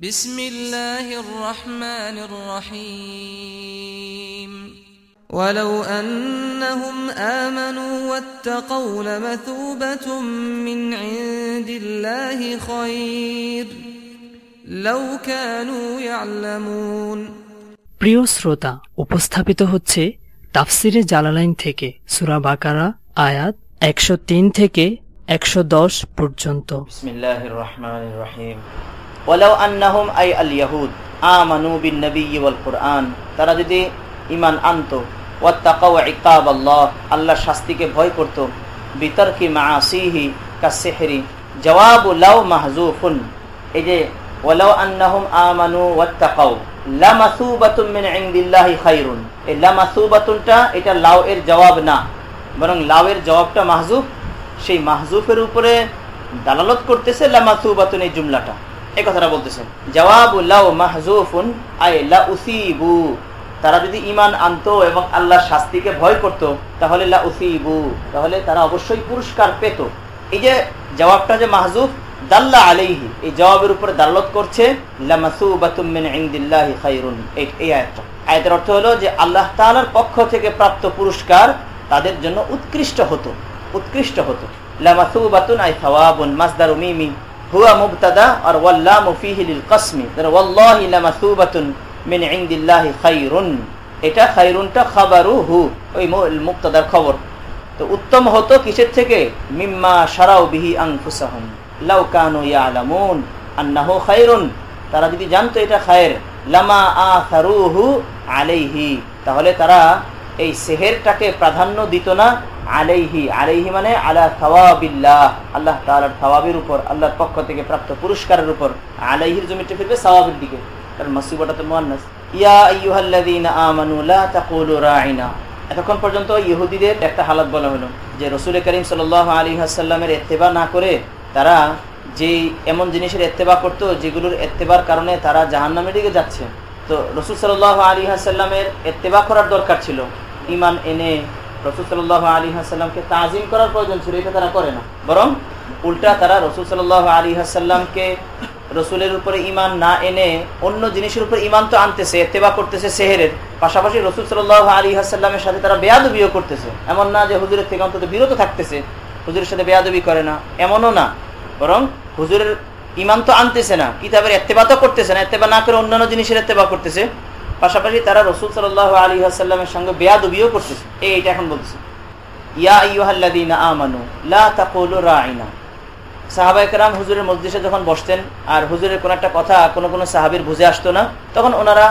بسم الله الرحمن الرحيم ولو أنهم آمنوا واتقوا لمثوبة من عند الله خير لو كانوا يعلمون প্রিয় শ্রোতা উপস্থাপিত হচ্ছে তাফসিরে জালালাইন থেকে সুরা বাকারা আয়াত একশো তিন থেকে একশো দশ পর্যন্ত بسم ওলাও আন্নাহুম আই আল ইয়াহুদ, আমানু বিন নবী ওয়াল কোরআন। তারা যদি ইমান আনত তাকাও ইকাব আল্লাহ আল্লাহর শাস্তিকে ভয় করত, বিতর্কি মাসিহি কাসেহরি। জবাব লাউ মাহজুফুন এই যে ওলাও আন্নাহুম আমানু ওয়াত্তাকাউ, লামাসুবাতুম মিন ইনদিল্লাহি খায়রুন এই লামাসুবাতুনটা, এটা লাউ এর জবাব না। বরং লাউ এর জবাবটা মাহজুফ সেই মাহজুফের উপরে দালালত করতেছে লামাসুবাতুন এই জুমলাটা। এই কথাটা বলতেছেন তারা যদি ইমান আনতো এবং আল্লাহর শাস্তিকে ভয় করত, তাহলে তাহলে তারা অবশ্যই পুরস্কার পেত। এই যে জবাবটা যে মাহজুফ, দাল্লা আলাইহি, এই জবাবের উপরে দালালত করছে অর্থ হলো যে আল্লাহ তাআলার পক্ষ থেকে প্রাপ্ত পুরস্কার তাদের জন্য উৎকৃষ্ট হতো উৎকৃষ্ট হতো। লামাসুবাতুন, আই সাওয়াবুন মাসদারু হুয়া মুবতাদা আর ওয়াল্লামু ফিহি লিল কসমি। ওয়াল্লাহি লামাসুবাতুন মিন ইনদিল্লাহি খায়রুন এটা খায়রুনটা খাবারু হু ওই মুক্তাদার খবর। তো উত্তম হতো কিসের থেকে? মিম্মা সারাও বিহি আনফুসাহুম। লাউ কানু ইয়ালামুন আন্নাহু খায়রুন তারা যদি জানতো এটা খায়ের, লামা আসারুহু আলাইহি। তাহলে তারা এই সেহেরটাকে প্রাধান্য দিত না আলাইহি আলাইহি মানে আলা সওয়াবিল্লাহ, আল্লাহ তাআলার সওয়াবের উপর, আল্লাহর পক্ষ থেকে প্রাপ্ত পুরস্কারের উপর, আলাইহির জমিটা ফিরবে সওয়াবের দিকে। কারণ মাসিবটা তো মুয়ান্নাস। ইয়া আইয়ুহাল্লাযীনা আমানু লা তাকুলু রাঈনা এতক্ষণ পর্যন্ত ইহুদিদের একটা হালাত বলা হলো, যে রসুল করিম সাল আলী হাসাল্লামের এত্তেবা না করে তারা যে এমন জিনিসের এত্তেবা করতো, যেগুলোর এত্তেবার কারণে তারা জাহান্নামের দিকে যাচ্ছে। তো রসুল সাল আলী হাসাল্লামের এত্তেবা করার দরকার ছিল। ইমান এনে রসুল সাল আলী হাসাল্লামকে তাজিম করার প্রয়োজন ছিল, এটা তারা করে না। বরং উল্টা তারা রসুল সাল আলী হাসাল্লামকে রসুলের উপরে ইমান না এনে অন্য জিনিসের উপরে ইমান তো আনতেছে এতেবা করতেছে সেহেরের। পাশাপাশি রসুল সাল আলী হাসাল্লামের সাথে তারা বেয়াদবিও করতেছে। এমন না যে হুজুরের থেকে অন্তত বিরত থাকতেছে, হুজুরের সাথে বেয়াদবি করে না, এমনও না। বরং হুজুরের ইমান তো আনতেছে না, কিতাবের এত্তেবা তো করতেছে না, এত্তেবা না করে অন্যান্য জিনিসের এত্তেবা করতেছে। পাশাপাশি তারা রসুল সাল আলী হাসাল্লামের সঙ্গে বেয়াদবিও করতেছে। এখন রাঈনা সাহাবা হুজুরের মসজিদে যখন বসতেন, আর হুজুরের কোনো একটা কথা কোনো কোনো সাহাবির বুঝে আসতো না, তখন ওনারা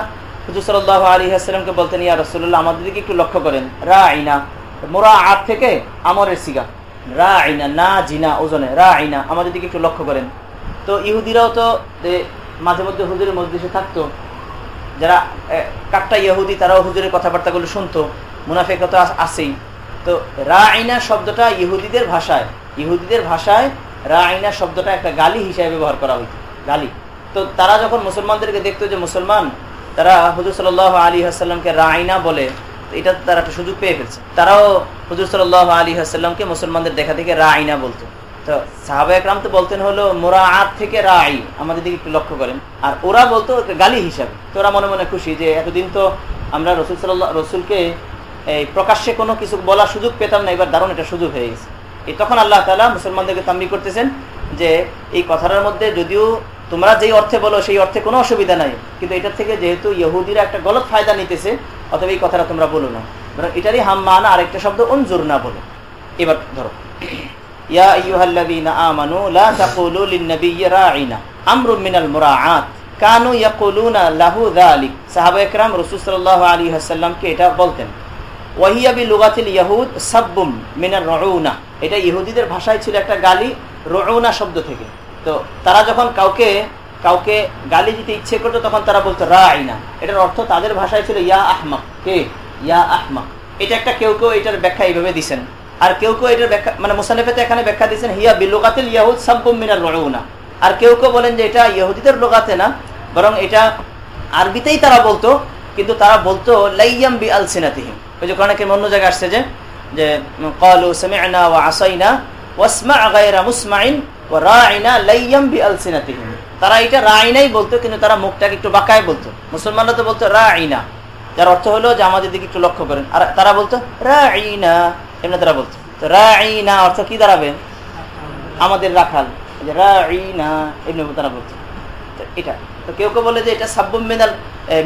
হুজুর সাল্লাহ আলী আসসালামকে বলতেন, ইয়া রসুল্লাহ আমাদের একটু লক্ষ্য করেন। রা আইনা মোরা আট থেকে আমরের সিগা। রা আইনা না জিনা, ওজনে। রা আইনা আমাদের দিকে একটু লক্ষ্য করেন। তো ইহুদিরাও তো মাঝে মধ্যে হুজুরের মসজিদে থাকতো, যারা কাটটা ইহুদি, তারাও হুজুরের কথাবার্তাগুলো শুনতো মুনাফেক তো আসেই তো রা আইনা শব্দটা ইহুদিদের ভাষায় ইহুদিদের ভাষায় রাইনা শব্দটা একটা গালি হিসাবে ব্যবহার করা হইত, গালি। তো তারা যখন মুসলমানদেরকে দেখতো যে মুসলমান, তারা হুজুর সাল আলী হাসাল্লামকে রাইনা বলে, এটা তারা একটা সুযোগ পেয়ে ফেলছে। তারাও হুজুর সাল আলী হাসাল্লামকে মুসলমানদের দেখা থেকে রাইনা বলতো। তো সাহাবা একরাম তো বলতেন হলো মোরা আত থেকে রাই, আমাদের দিকে একটু লক্ষ্য করেন। আর ওরা বলতো গালি হিসাবে। তো ওরা মনে মনে খুশি যে এতদিন তো আমরা রসুল সাল্লাহ রসুলকে এই প্রকাশ্যে কোনো কিছু বলার সুযোগ পেতাম না, এবার দারুণ একটা সুযোগ হয়ে গেছে। এই তখন আল্লাহ তালা মুসলমানদেরকে তাম্বি করতেছেন যে, এই কথাটার মধ্যে যদিও তোমরা যেই অর্থে বলো, সেই অর্থে কোনো অসুবিধা নাই। কিন্তু এটার থেকে যেহেতু ইহুদিরা একটা গলত ফায়দা নিতেছে অথবা এই কথাটা তোমরা বলো না। এটারই হাম্মান আরেকটা শব্দ অঞ্জুর না বলো। এবার ধরো। লা আমরুম মিনাল কানু লাহু একরাম এটা বলতেন। মিনার এটা ভাষায় ছিল একটা গালি, রউনা শব্দ থেকে। তো তারা যখন কাউকে কাউকে গালি দিতে ইচ্ছে করতো, তখন তারা বলতো রা আইনা এটার অর্থ তাদের ভাষায় ছিল ইয়া আহমাক। কে? ইয়া আহমাক। এটা একটা কেউ কেউ এটার ব্যাখ্যা এইভাবে দিছেন। আর কেউ কেউ ব্যাখ্যা মানে মুসানিফেতে এখানে ব্যাখ্যা দিয়েছেন, হিয়া বিলোকাতিল ইয়াহুদ সাব্বুম মিনার রউনা। আর কেউ কেউ বলেন যে এটা ইহুদিদের লোকাতে না, বরং এটা আরবিতেই তারা বলতো, কিন্তু তারা বলতো, লাইয়াম বি আল সিনাতিহিম ওই যে অনেকের অন্য জায়গায় আসছে যে যে, কলু সামিআনা ওয়া আসাইনা ওয়াসমা গায়রা মুসমাইন ওয়া রাইনা লাইয়াম বি আলসিনাতিহিম তারা এটা রাইনাই বলতো, কিন্তু তারা মুখটাকে একটু বাঁকায় বলতো। মুসলমানরা তো বলতো রাইনা, যার অর্থ হলো যে আমাদের দিকে একটু লক্ষ্য করেন। আর তারা বলতো, রাইনা এমনি তারা বলছে বলতো রাইনা অর্থ কি দাঁড়াবে? আমাদের রাখাল। রাইনা এমনি তারা বলতো তো এটা। তো কেউ কেউ বলে যে এটা সাব্বুম মিনাল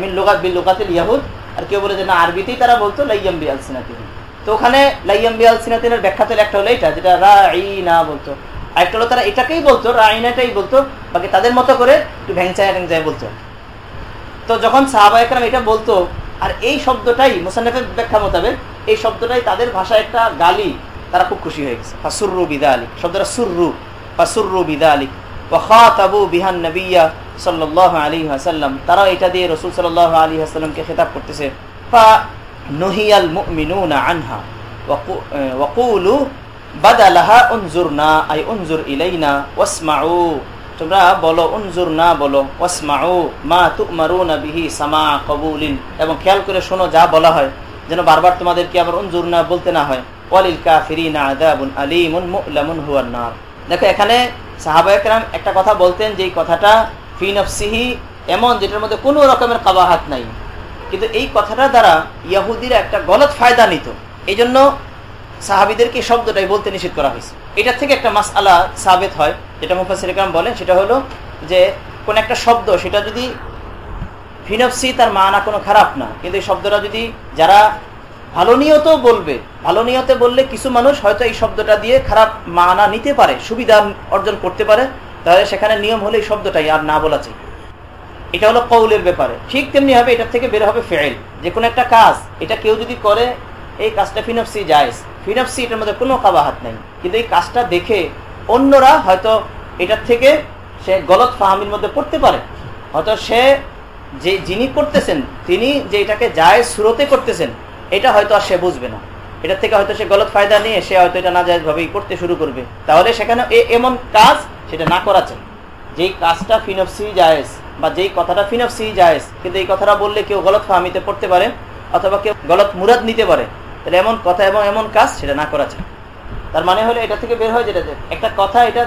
মিন লোকাত বিল লোকাতিল ইয়াহুদ। আর কেউ বলে যে না, আরবিতেই তারা বলতো, লাইয়াম বিআল সিনাতিন তো ওখানে লাইয়াম বিআল সিনাতিনের ব্যাখ্যা তো একটা হলো এটা, যেটা রাইনা বলতো। আরেকটা হলো তারা এটাকেই বলতো রা রাইনাটাই বলতো, বাকি তাদের মতো করে একটু ভ্যাংচায় ভ্যাংচায় বলতো। তো যখন সাহাবা এটা বলতো, আর এই শব্দটাই মুসান্নফের ব্যাখ্যা মোতাবেক এই শব্দটাই তাদের ভাষায় একটা গালি, তারা খুব খুশি হয়ে গেছে। ফাসুররু বিদা আলিক শব্দটা সুররু, ফাসুররু বিদা আলিক ওয়াখাতাবু বিহান নবিয়া সাল্লাহ আলী হাসাল্লাম তারাও এটা দিয়ে রসুল সাল্লাহ আলী হাসাল্লামকে খেতাব করতেছে। আনহা ওয়াকুলু বাদালাহা উনজুরনা, আই উনজুর বলো, উনজুর না মা বিহি সামা এবং খেয়াল করে শোনো, যা বলা হয়। যেন বারবার তোমাদেরকে আবার অঞ্জুর না বলতে না হয়। ওয়ালিল কাফিরিনা হুয়ান নার। দেখো, এখানে সাহাবা একরাম একটা কথা বলতেন যে কথাটা ফি নফসিহি এমন যেটার মধ্যে কোনো রকমের কাবাহাত নাই। কিন্তু এই কথাটা দ্বারা ইয়াহুদিরা একটা গলত ফায়দা নিত। এই জন্য সাহাবিদেরকে শব্দটাই বলতে নিষেধ করা হয়েছে। এটার থেকে একটা মাস আলা সাবেত হয়, যেটা মুফাসির বলেন, সেটা হলো যে কোন একটা শব্দ, সেটা যদি ফিনফসি তার মানা কোনো খারাপ না। কিন্তু এই শব্দটা যদি যারা ভালো নিয়ত বলবে, ভালো নিয়তে বললে কিছু মানুষ হয়তো এই শব্দটা দিয়ে খারাপ মানা নিতে পারে, সুবিধা অর্জন করতে পারে। তাহলে সেখানে নিয়ম হলে এই শব্দটাই আর না বলা চাই। এটা হলো কৌলের ব্যাপারে। ঠিক তেমনি হবে এটার থেকে বের হবে ফেল যে কোনো একটা কাজ, এটা কেউ যদি করে, এই কাজটা ফিনফসি জায়জ। ফিনফসি এটার মধ্যে কোনো কাবাহাত নেই। কিন্তু এই কাজটা দেখে অন্যরা হয়তো এটার থেকে সে গলত ফাহামির মধ্যে পড়তে পারে। হয়তো সে যে যিনি করতেছেন, তিনি যে এটাকে যায় সুরতে করতেছেন, এটা হয়তো আর সে বুঝবে না। এটার থেকে হয়তো সে গলত ফায়দা নিয়ে সে হয়তো এটা না ভাবেই করতে শুরু করবে। তাহলে সেখানে এমন কাজ সেটা না করা চাই যেই কাজটা ফিনফসি জায়েজ বা যেই কথাটা ফিনফসি জায়েজ, কিন্তু এই কথাটা বললে কেউ গলত ফাহামিতে পড়তে পারে অথবা কেউ গলত মুরাদ নিতে পারে, তাহলে এমন কথা এবং এমন কাজ সেটা না করা চাই তার মানে হলো এটা থেকে বের হয় যেটা একটা কথা এটা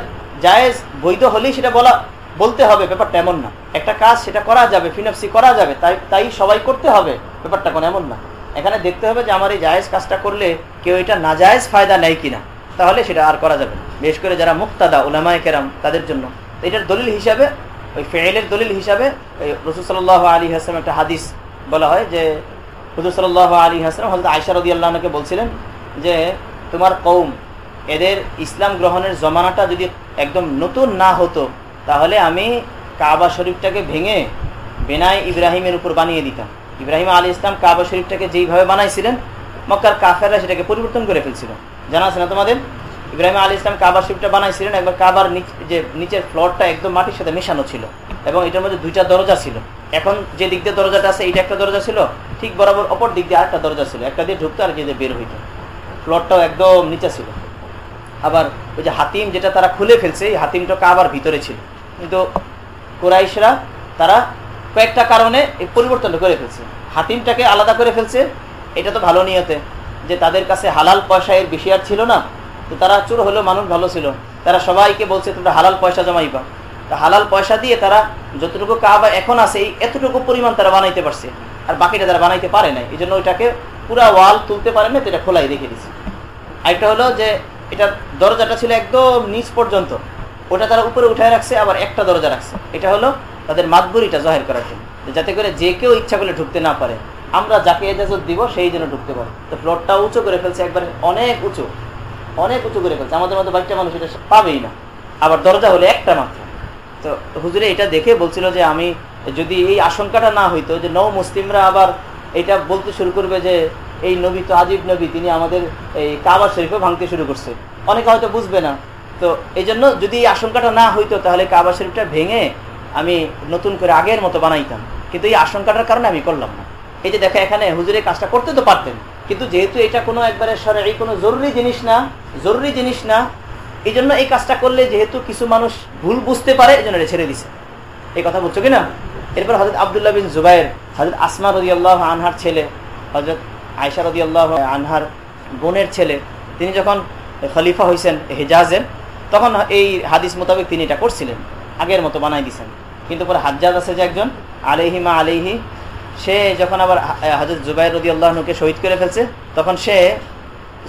জায়েজ বৈধ হলেই সেটা বলা বলতে হবে, ব্যাপারটা এমন না। একটা কাজ সেটা করা যাবে ফিনফসি করা যাবে, তাই তাই সবাই করতে হবে, ব্যাপারটা কোনো এমন না। এখানে দেখতে হবে যে আমার এই জায়েজ কাজটা করলে কেউ এটা না জায়েজ ফায়দা নেয় কিনা, তাহলে সেটা আর করা যাবে বিশেষ করে যারা মুক্তাদা, উলামায় কেরাম, তাদের জন্য। এটার দলিল হিসাবে, ওই ফেলের দলিল হিসাবে রসুল সাল্লাহ আলী হাসলাম একটা হাদিস বলা হয় যে হুজুর সাল্লাহ আলী হাসলাম হজরত আয়সারদি আল্লাহকে বলছিলেন যে, তোমার কৌম এদের ইসলাম গ্রহণের জমানাটা যদি একদম নতুন না হতো তাহলে আমি কাবা শরীফটাকে ভেঙে বেনাই ইব্রাহিমের উপর বানিয়ে দিতাম। ইব্রাহিম আলী ইসলাম কাবা শরীফটাকে যেইভাবে বানাইছিলেন, মক্কার কাফেররা সেটাকে পরিবর্তন করে ফেলছিল। জানা আছে না তোমাদের? ইব্রাহিম আলী ইসলাম কাবা শরীফটা বানাইছিলেন, একবার কাবার যে নিচের ফ্লোরটা একদম মাটির সাথে মেশানো ছিল এবং এটার মধ্যে দুইটা দরজা ছিল। এখন যে দিক দিয়ে দরজাটা আছে এটা একটা দরজা ছিল, ঠিক বরাবর অপর দিক দিয়ে আরেকটা দরজা ছিল, একটা দিয়ে ঢুকতো আর দিয়ে বের হইত। ফ্লোরটাও একদম নিচে ছিল। আবার ওই যে হাতিম যেটা তারা খুলে ফেলছে, এই হাতিমটা কাবার ভিতরে ছিল। কিন্তু কোরাইশরা তারা কয়েকটা কারণে এই পরিবর্তনটা করে ফেলছে। হাতিমটাকে আলাদা করে ফেলছে। এটা তো ভালো নিয়তে যে তাদের কাছে হালাল পয়সা এর বেশি আর ছিল না। তো তারা চোর হলেও মানুষ ভালো ছিল। তারা সবাইকে বলছে, তোমরা হালাল পয়সা জমাইবা। তা হালাল পয়সা দিয়ে তারা যতটুকু কাবা এখন আছে, এই এতটুকু পরিমাণ তারা বানাইতে পারছে। আর বাকিটা তারা বানাইতে পারে নাই। এই জন্য ওইটাকে পুরা ওয়াল তুলতে পারে না তো এটা খোলাই রেখে দিচ্ছে আরেকটা হলো যে এটা দরজাটা ছিল একদম নিচ পর্যন্ত। ওটা তারা উপরে উঠায় রাখছে, আবার একটা দরজা রাখছে। এটা হলো তাদের মাতবুরিটা জাহের করার জন্য। যাতে করে যে কেউ ইচ্ছা করলে ঢুকতে না পারে। আমরা যাকে এজাজত দিব, সেই জন্য ঢুকতে পারে। তো ফ্লোরটা উঁচু করে ফেলছে, একবার অনেক উঁচু। অনেক উঁচু করে ফেলছে। আমাদের মতো বাচ্চা মানুষ এটা পাবেই না। আবার দরজা হলে একটা মাত্র। তো হুজুরে এটা দেখে বলছিল যে আমি যদি এই আশঙ্কাটা না হইতো যে নৌ মুসলিমরা আবার এটা বলতে শুরু করবে যে এই নবী তো আজিব নবী, তিনি আমাদের এই কাবার শরীফে ভাঙতে শুরু করছে। অনেকে হয়তো বুঝবে না। তো এই জন্য যদি আশঙ্কাটা না হইতো, তাহলে কাবা শরীফটা ভেঙে আমি নতুন করে আগের মতো বানাইতাম। কিন্তু এই আশঙ্কাটার কারণে আমি করলাম না। এই যে দেখা, এখানে হুজুরে কাজটা করতে তো পারতেন, কিন্তু যেহেতু এটা কোনো একবারে সরাই কোনো জরুরি জিনিস না, জরুরি জিনিস না এই জন্য এই কাজটা করলে যেহেতু কিছু মানুষ ভুল বুঝতে পারে এই জন্য এটা ছেড়ে দিছে। এই কথা বলছো কিনা? এরপর হজরত আবদুল্লাহ বিন জুবাইর হজরত আসমা রদি আল্লাহ আনহার ছেলে হজরত আয়সা রদি আল্লাহ আনহার বোনের ছেলে, তিনি যখন খলিফা হয়েছেন হেজাজের তখন এই হাদিস মোতাবেক তিনি এটা করছিলেন, আগের মতো বানাই দিছেন। কিন্তু পরে হাজ্জাজ আছে যে একজন আলিহিমা আলিহি সে যখন আবার হাজর জুবাইর রদি আল্লাহনুকে শহীদ করে ফেলছে, তখন সে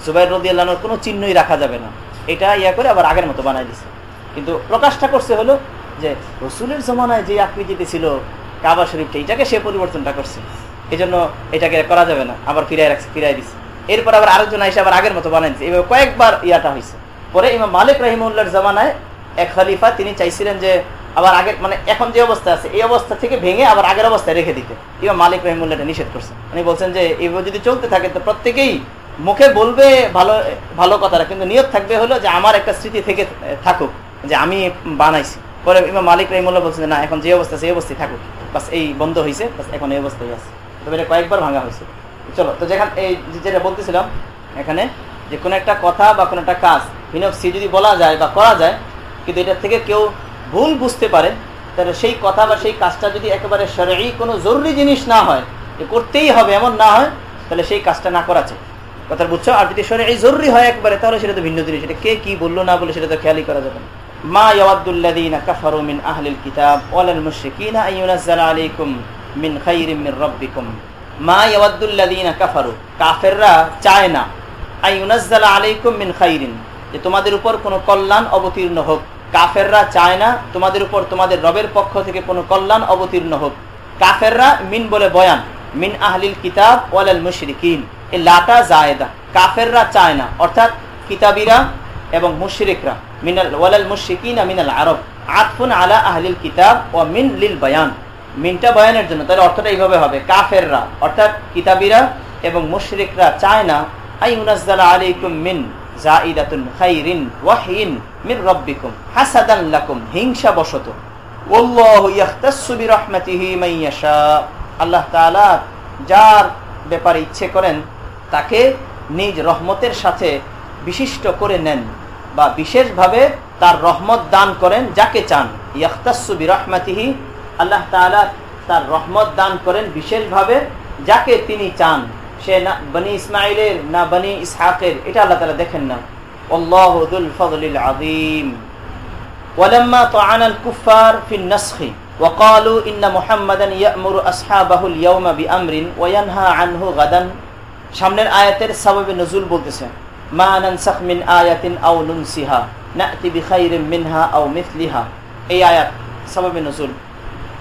জুবাইর রদি আল্লাহনুর কোনো চিহ্নই রাখা যাবে না। এটা ইয়া করে আবার আগের মতো বানাই দিছে। কিন্তু প্রকাশটা করছে হলো যে, রসুলের জমানায় যে আকৃতিতে ছিল কাবা শরীফটা, এটাকে সে পরিবর্তনটা করছে। এই জন্য এটাকে করা যাবে না, আবার ফিরাই রাখছে ফিরাই দিছে। এরপর আবার আরেকজন এসে আবার আগের মতো বানাই দিচ্ছে এভাবে কয়েকবার ইয়াটা হয়েছে পরে ইমাম মালিক রাহিমুল্লার জামানায় এক খালিফা তিনি চাইছিলেন যে আবার আগের মানে এখন যে অবস্থা আছে, এই অবস্থা থেকে ভেঙে আবার আগের অবস্থায় রেখে দিতে। ইমাম মালিক রহিমুল্লাহ নিষেধ করছে। উনি বলছেন যে এইভাবে যদি চলতে থাকে তো প্রত্যেকেই মুখে বলবে ভালো ভালো কথাটা, কিন্তু নিয়ত থাকবে হলো যে আমার একটা স্মৃতি থেকে থাকুক, যে আমি বানাইছি। পরে ইমাম মালিক রহিমুল্লাহ বলছেন না, এখন যে অবস্থা সেই অবস্থায় থাকুক। বাস এই বন্ধ হয়েছে বাস এখন এই অবস্থায় আছে। তবে এটা কয়েকবার ভাঙা হয়েছে। চলো, তো যেখানে এই যেটা বলতেছিলাম, এখানে যে কোনো একটা কথা বা কোনো একটা কাজ বিনক্সি যদি বলা যায় বা করা যায়, কিন্তু এটার থেকে কেউ ভুল বুঝতে পারে, তাহলে সেই কথা বা সেই কাজটা যদি একেবারে সরাই কোনো জরুরি জিনিস না হয় যে করতেই হবে, এমন না হয়, তাহলে সেই কাজটা না করা চাই কথা বুঝছ? আর যদি সরাই জরুরি হয় একবারে, তাহলে সেটা তো ভিন্ন জিনিস। এটা কে কি বলল না বলে সেটা তো খেয়ালই করা যাবে না। মা মিন কিতাব মিন মা কাফেররা চায় না মিন যে তোমাদের উপর কোনো কল্যাণ অবতীর্ণ হোক। কাফেররা চায় না তোমাদের উপর তোমাদের রবের পক্ষ থেকে কোনো কল্যাণ অবতীর্ণ হোক। কাফেররা মিন বলে বয়ান, মিন আহলিল কিতাব ওয়ালাল মুশরিকিন, এ লাটা জায়দা। কাফেররা চায় না, অর্থাৎ কিতাবিরা এবং মুশরিকরা, মিনাল ওয়ালাল মুশরিকিনা মিনাল আরব। আতফুন আলা আহলিল কিতাব ও মিন লিল বয়ান। মিনটা বয়ানের জন্য, তাহলে অর্থটা এইভাবে হবে। কাফেররা, অর্থাৎ কিতাবিরা এবং মুশরিকরা চায় না মিন হিংসা আল্লাহ তাআলা যার ব্যাপারে ইচ্ছে করেন, তাকে নিজ রহমতের সাথে বিশিষ্ট করে নেন বা বিশেষভাবে তার রহমত দান করেন যাকে চান। ইয়াখতাসসু বিরহমাতিহি, আল্লাহ তার রহমত দান করেন বিশেষভাবে যাকে তিনি চান। সে না বনি ইসমাইলের না বনি ইসহাকের এটা আল্লাহ তালা দেখেন না আল্লাহ দুল ফজলিল আযীম ولما طعن الكفار في النسخ وقالوا إن محمدا يأمر أصحابه اليوم بأمر وينهى عنه غدا সামনের আয়াতের সাবাবে নজুল বলতেছে মা নানসাখ মিন আয়াতিন আও নুনসিহা নাতি বিখাইরিম মিনহা আও মিথলিহা এই আয়াত সাবাবে নজুল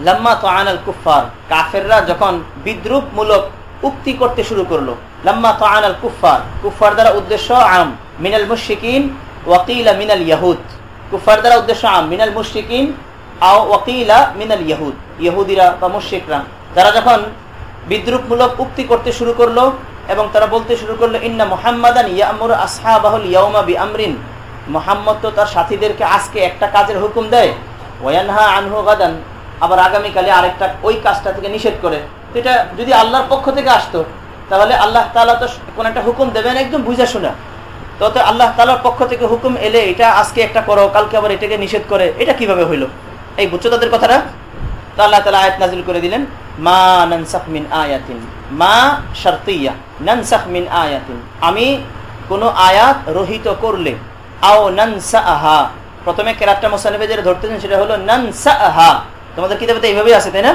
লাম্মা তাআনাল কুফফার কাফেররা যখন বিদ্রুপমূলক উক্তি করতে শুরু করল। লাম্মা তাআনাল কুফফার। কুফফার দ্বারা উদ্দেশ্য আম, মিনাল মুশরিকিন, ওয়াকিলা মিনাল ইয়াহুদ। কুফফার দ্বারা উদ্দেশ্য আম, মিনাল মুশরিকিন, আও ওয়াকিলা মিনাল ইয়াহুদ। ইহুদিরা বা মুশরিকরা, তারা যখন বিদ্রুপমূলক উক্তি করতে শুরু করল এবং তারা বলতে শুরু করল, ইন্না মুহাম্মাদান ইয়ামুর আসহাবাহুল ইয়াউমা বি আমরিন মোহাম্মদ তো তার সাথীদেরকে আজকে একটা কাজের হুকুম দেয় ওয়ানহা আনহু গাদান। আবার আগামীকালে আরেকটা ওই কাজটা থেকে নিষেধ করে। এটা যদি আল্লাহর পক্ষ থেকে আসতো, তাহলে আল্লাহ তালা তো কোন একটা হুকুম দেবেন, একদম বুঝা শোনা। তত আল্লাহ তালার পক্ষ থেকে হুকুম এলে এটা আজকে একটা করো, কালকে আবার এটাকে নিষেধ করে, এটা কীভাবে হইল? এই বুঝছ তাদের কথাটা? তো আল্লাহ তালা আয়াত নাজিল করে দিলেন, মা নানসাখ মিন আয়াতিন, মা শারতিয়া, নানসাখ মিন আয়াতিন। আমি কোন আয়াত রহিত করলে, আও নানসা আহা প্রথমে কেরাতটা মোসানিবে যেটা ধরতেছেন সেটা হলো নানসা আহা তোমাদের কিতাবে তো এইভাবেই আছে, তাই না?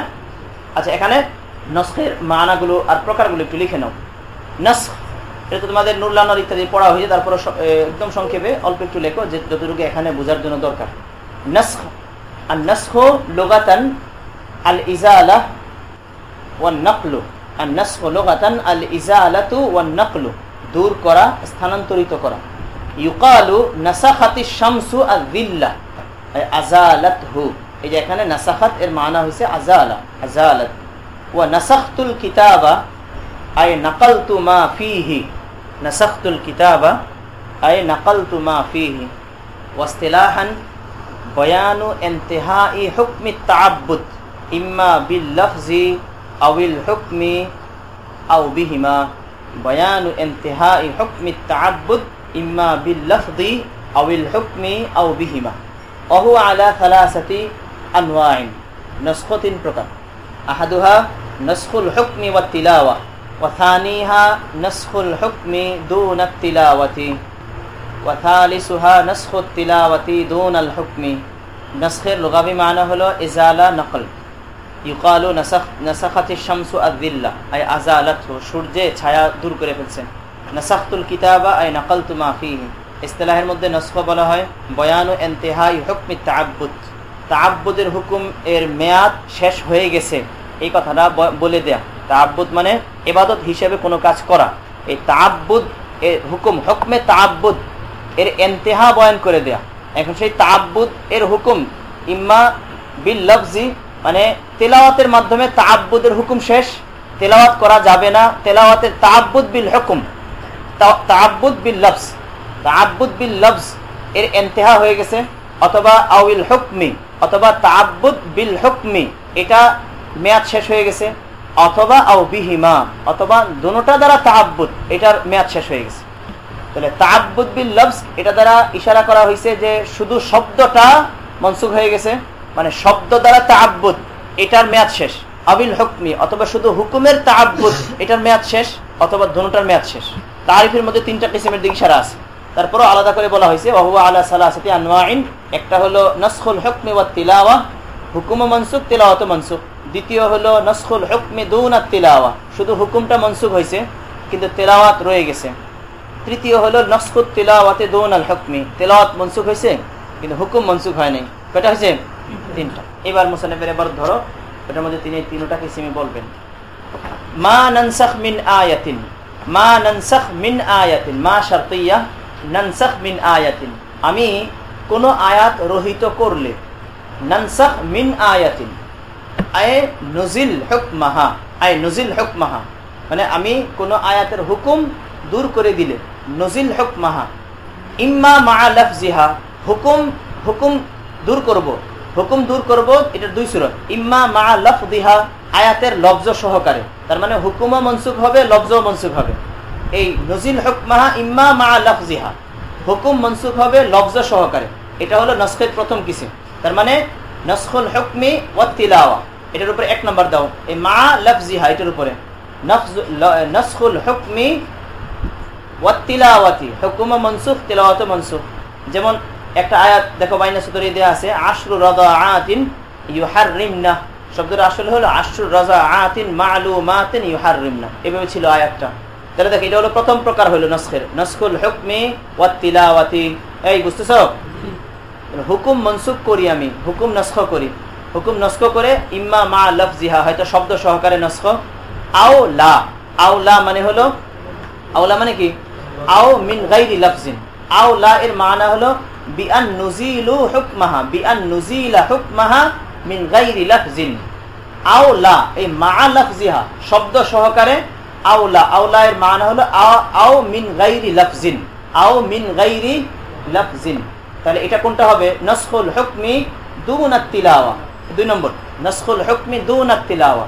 আচ্ছা এখানে নস্কের মানাগুলো আর প্রকারগুলো একটু লিখে নাও। নস্ক এটা তো তোমাদের নুরলানোর ইত্যাদি পড়া হয়েছে তারপরে একদম সংক্ষেপে অল্প একটু লেখো যে যতটুকু এখানে বোঝার জন্য দরকার। নস্ক আর নস্ক লোগাতান আল ইজা ইজালা ওয়ান নকলু। আর নস্ক লোগাতান আল ইজা ইজালাতু ওয়ান নকলু, দূর করা, স্থানান্তরিত করা। ইউকালু নাসাখাতি শামসু আর দিল্লা আজালাত হু এই যে এখানে নাসাখাত এর মানা হয়েছে আজালা, আজালাত। ونسخت الكتاب أي نقلت ما فيه. نسخت الكتاب أي نقلت ما فيه. واصطلاحا بيان انتهاء حكم التعبد إما باللفظ أو الحكم أو بهما. بيان انتهاء حكم التعبد إما باللفظ أو الحكم أو بهما. وهو على ثلاثة أنواع. نسخة بركة أحدها أحدها نسخ الحكم والتلاوة وثانيها نسخ الحكم دون التلاوة وثالثها نسخ التلاوة دون الحكم নসখের লোগাবি মানা হলো ইজালা নকল ইউকালু নাসাখাতি শামসু আদিল্লা আই আজালাত সূর্যে ছায়া দূর করে ফেলছেন নাসাখতুল কিতাবা আই নকল তুমা ফিহি ইস্তেলাহের মধ্যে নসখ বলা হয় বয়ানু এন্তেহাই হুকমি তাব্বুদ তাব্বুদের হুকুম এর মেয়াদ শেষ হয়ে গেছে এই কথাটা বলে দেয়া। তাব্বুদ মানে এবাদত হিসেবে কোনো কাজ করা। এই তাব্বুদ এর হুকুম, হকমে তাব্বুদ এর এন্তেহা বয়ান করে দেয়া। এখন সেই তাব্বুদ এর হুকুম, ইম্মা বিল লফজি মানে তেলাওয়াতের মাধ্যমে তাব্বুদের হুকুম শেষ। তেলাওয়াত করা যাবে না। তেলাওয়াতের তাব্বুদ বিল হুকুম। তাব্বুদ বিল লফজ। তাব্বুদ বিল লফজ, এর এন্তেহা হয়ে গেছে। অথবা আউল হুকমি, অথবা তাব্বুদ বিল হুকমি, এটা মেয়াদ শেষ হয়ে গেছে, অথবা আউ বিহিমা, অথবা দুটা দ্বারা তাহাব্বুদ, এটার মেয়াদ শেষ হয়ে গেছে। তাহলে তাহাব্বুদ বিল লফজ, এটা দ্বারা ইশারা করা হয়েছে যে শুধু শব্দটা মনসুখ হয়ে গেছে মানে শব্দ দ্বারা তাহাব্বুদ, এটার মেয়াদ শেষ। আবিল হুকমি, অথবা শুধু হুকুমের তাহাব্বুদ, এটার মেয়াদ শেষ, অথবা দুটার মেয়াদ শেষ। তারিফের মধ্যে তিনটা কিসিমের দিকে ইশারা আছে। তারপরও আলাদা করে বলা হয়েছে, ওহুয়া আলা সালাসাতি আনওয়াইন, একটা হলো নসখুল হুকমি ওয়া তিলাওয়া, হুকুম মনসুখ তিলাওয়াত মনসুখ। দ্বিতীয় হলো নসখুল হুকমি দৌন তিলাওয়া। শুধু হুকুমটা মনসুখ হয়েছে, কিন্তু তেলাওয়াত রয়ে গেছে। তৃতীয় হলো নসখুত তিলাওয়াতে দৌন আল হুকমি। তেলাওয়াত মনসুখ হয়েছে, কিন্তু হুকুম মনসুখ হয় নাই। কয়টা হয়েছে? তিনটা। এবার মুসানিফের এবার ধরো, এটার মধ্যে তিনি তিনটা কিসিমে বলবেন। মা ননসাখ মিন আয়াতিন। মা ননসাখ মিন আয়াতিন। মা শারতিয়া ননসাখ মিন আয়াতিন। আমি কোনো আয়াত রহিত করলে, ননসাখ মিন আয়াতিন। আয়ে নজিল হুকমাহা, আয় নজিল হুকমাহা। মানে আমি কোন আয়াতের হুকুম দূর করে দিলে, নজিল হুকমাহা। ইম্মা মা হুকুম হুকুম দূর করব। হুকুম দূর করব এটা দুই সুরত ইম্মা মা লফদিহা আয়াতের লফজ সহকারে। তার মানে হুকুমও মনসুখ হবে, লফজও মনসুখ হবে। এই নজিল হুকমাহা, ইম্মা মা লফজিহা। হুকুম মনসুখ হবে, লফজ সহকারে। এটা হলো নস্খের প্রথম কিসিম। তার মানে নসখুল হুকমি ওয়াতিলাওয়া এটার উপরে এক নম্বর দাও। এই মা লফজিহা, এটার উপরে। নসখুল হুকমি ওয়াতিলাওয়াতি হুকুম মনসুখ, তিলাওয়াত মনসুখ। যেমন একটা আয়াত, দেখো বাইনা সুতরি দেওয়া আছে, আশরু রদা আতিন ইউহার রিমনা শব্দটা আসলে হলো আশরু রাজা আতিন মালু মাতিন ইউহার রিমনা এভাবে ছিল আয়াতটা। তাহলে দেখো, এটা হলো প্রথম প্রকার হলো নস্খের। নস্কুল হুকমি ওয়াতিলাওয়াতি এই, বুঝতেছ? হুকুম মনসুখ করি আমি, হুকুম নস্খ করি। হুকুম নস্ক করে, ইম্মা মা লফজিহা, হয়তো শব্দ সহকারে নস্ক আও লা আও লা মানে হলো আওলা মানে কি? আও মিন গাইরি লফজিন। আও লা এর মানা হলো, বিআন নুজিলু হুকমাহা, বিআন নুজিলা হুকমাহা মিন গাইরি লফজিন। আও লা, এই মা লফজিহা, শব্দ সহকারে আওলা আওলা এর মানা হলো আও মিন গাইরি লফজিন। আও মিন গাইরি লফজিন। তাহলে এটা কোনটা হবে? নসখুল হুকমি দুনাত তিলাওয়া। দুই নম্বর, নসখুল হুকমি দুনাত তিলাওয়া।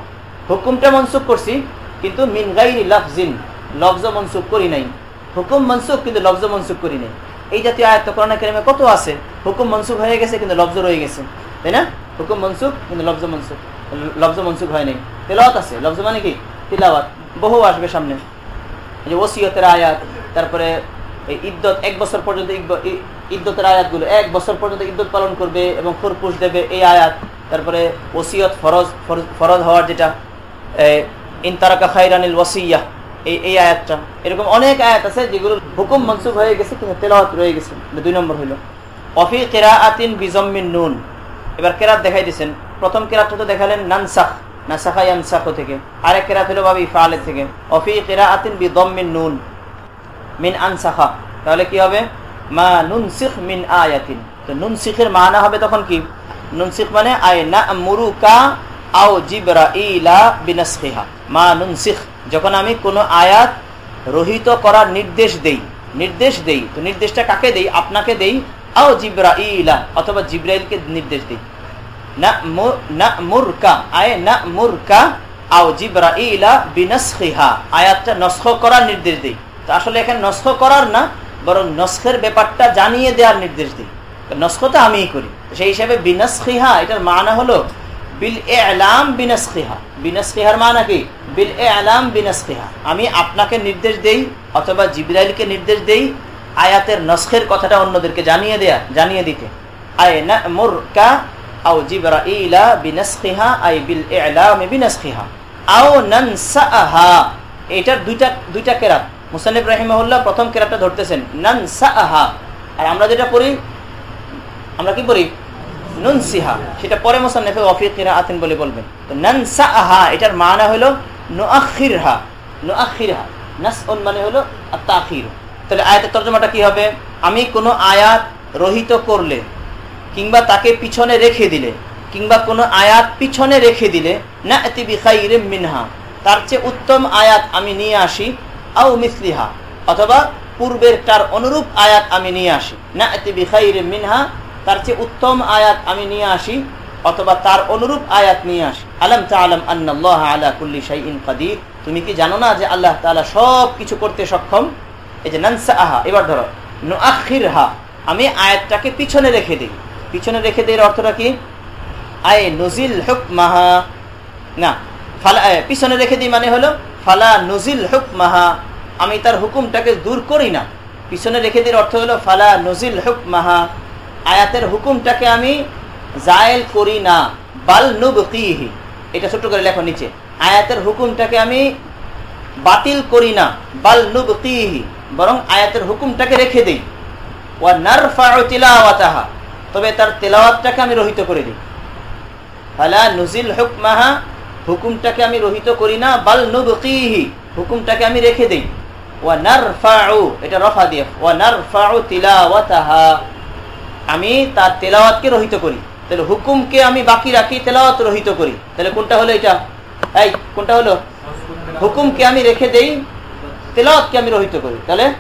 হুকুমটা মনসুখ করছি, কিন্তু মিন গাইরি লফজিন, লফজ মনসুখ করি নাই। হুকুম মনসুখ, কিন্তু লফজ মনসুখ করি নাই। এই জাতীয় আয়ত্ত কোরআন কেরিমে কত আছে? হুকুম মনসুখ হয়ে গেছে, কিন্তু লফজ রয়ে গেছে। তাই না? হুকুম মনসুখ, কিন্তু লফজ মনসুখ লফজ মনসুখ হয় নাই। তেলাওয়াত আছে, লফজ মানে কি? তিলাওয়াত, বহু আসবে সামনে। যে ওসিয়তের আয়াত, তারপরে এই ইদ্যত এক বছর পর্যন্ত ইদ্যতের আয়াতগুলো, এক বছর পর্যন্ত ইদ্যত পালন করবে এবং খুরপুষ দেবে এই আয়াত। তারপরে ওসিয়ত ফরজ ফরজ হওয়ার যেটা ইনতারাকা খাইরানিল ওসিয়া এই এই আয়াতটা। এরকম অনেক আয়াত আছে যেগুলো হুকুম মনসুখ হয়ে গেছে, কিন্তু তেলাওয়াত রয়ে গেছে। দুই নম্বর হইল। অফি কেরা আতিন বিজম্মিন নুন। এবার কেরাত দেখাই দিচ্ছেন প্রথম কেরাতটা তো দেখালেন নানসাখ নাসাখা ইয়ানসাখো থেকে। আরেক কেরাত হলো বাবি ফালের থেকে। অফি কেরা আতিন বিদম্মিন নুন। মিন আনসাখা। তাহলে কি হবে? মা নুনসিখ মিন আয়াতিন। তো নুনসিখের মানা হবে তখন কি? নুনসিখ মানে আয় না মুরুকা আও জিবরা ইলা বিনাসিহা মা নুনসিখ, যখন আমি কোনো আয়াত রহিত করার নির্দেশ দেই নির্দেশ দেই, তো নির্দেশটা কাকে দেই? আপনাকে দেই আও জিবরা ইলা অথবা জিব্রাইলকে নির্দেশ দিই। না না মুরকা আয় না মুরকা আও জিবরা ইলা বিনাসিহা আয়াতটা নস্খ করার নির্দেশ দেই। আসলে এখানে নস্ক করার না, বরং নস্কের ব্যাপারটা জানিয়ে দেওয়ার নির্দেশ দিই। নস্ক তো আমিই করি। সেই হিসাবে বিনাসিহা এটার মানা হলো বিল এ আলাম বিনাসিহা বিনাসিহার মানা কি? বিল এ আলাম বিনাসিহা আমি আপনাকে নির্দেশ দেই, অথবা জিব্রাইলকে নির্দেশ দেই, আয়াতের নস্কের কথাটা অন্যদেরকে জানিয়ে দেয়া, জানিয়ে দিতে। আই না'মুরকা আও জিবরাইলা বিনাসখিহা, আই বিল ইলাম বিনাসখিহা। আও নানসাহা এটার দুইটা দুইটা কেরাত। মুসান্নিফ রাহিমাহুল্লাহ প্রথম কেরাতটা ধরতেছেন নানসাহা আর আমরা যেটা পড়ি, আমরা কি পড়ি? নুনসিহা। সেটা পরে মোসান্নেফে অফিকিরা আতেন বলে বলবেন। তো নানসাহা এটার মানা হলো নোয়াখিরহা নোয়াখিরহা নাসউন মানে হলো তাখির তাহলে আয়াতের তর্জমাটা কি হবে? আমি কোনো আয়াত রহিত করলে, কিংবা তাকে পিছনে রেখে দিলে, কিংবা কোনো আয়াত পিছনে রেখে দিলে না এতি বিখাইরে মিনহা। তার চেয়ে উত্তম আয়াত আমি নিয়ে আসি আও মিসলিহা, অথবা পূর্বের তার অনুরূপ আয়াত আমি নিয়ে আসি। না মিনহা, তার চেয়ে উত্তম আয়াত আমি নিয়ে আসি, অথবা তার অনুরূপ আয়াত নিয়ে আসি। আলম তালম আন্নাল্লাহ আলা কুল্লি শাইইন কাদির, তুমি কি জানো না যে আল্লাহ তাআলা সব কিছু করতে সক্ষম? এই যে নানসা আহা এবার ধরো নুআখির হা আমি আয়াতটাকে পিছনে রেখে দিই। পিছনে রেখে দিই অর্থটা কি? আয় নজিল হুক মাহা না, ফালা পিছনে রেখে দিই মানে হলো ফালা নজিল হুক মাহা আমি তার হুকুমটাকে দূর করি না। পিছনে রেখে দির অর্থ হলো ফালা নজিল হুক মাহা আয়াতের হুকুমটাকে আমি জায়েল করি না। বাল নুবকিহি। এটা ছোট্ট করে লেখো নিচে। আয়াতের হুকুমটাকে আমি বাতিল করি না। বাল নুবকিহি। বরং আয়াতের হুকুমটাকে রেখে দিই। ওয়া তিলাওয়াতাহা। তবে তার তেলাওয়াতটাকে আমি রহিত করে দিই। ফালা নুজিল হুকমাহা হুকুমটাকে আমি রহিত করি না, বাল নুবকিহি, হুকুমটাকে আমি রেখে দেই। ওয়া নারফাউ, এটা রফা দিয়ে। ওয়া নারফাউ তিলাওয়াতাহা। আমি তার তেলাওয়াতকে রহিত করি। তাহলে হুকুমকে আমি বাকি রাখি, তেলাওয়াত রহিত করি। তাহলে কোনটা হলো এটা? এই, কোনটা হলো? হুকুমকে আমি রেখে দেই, তেলাওয়াতকে আমি রহিত করি। তাহলে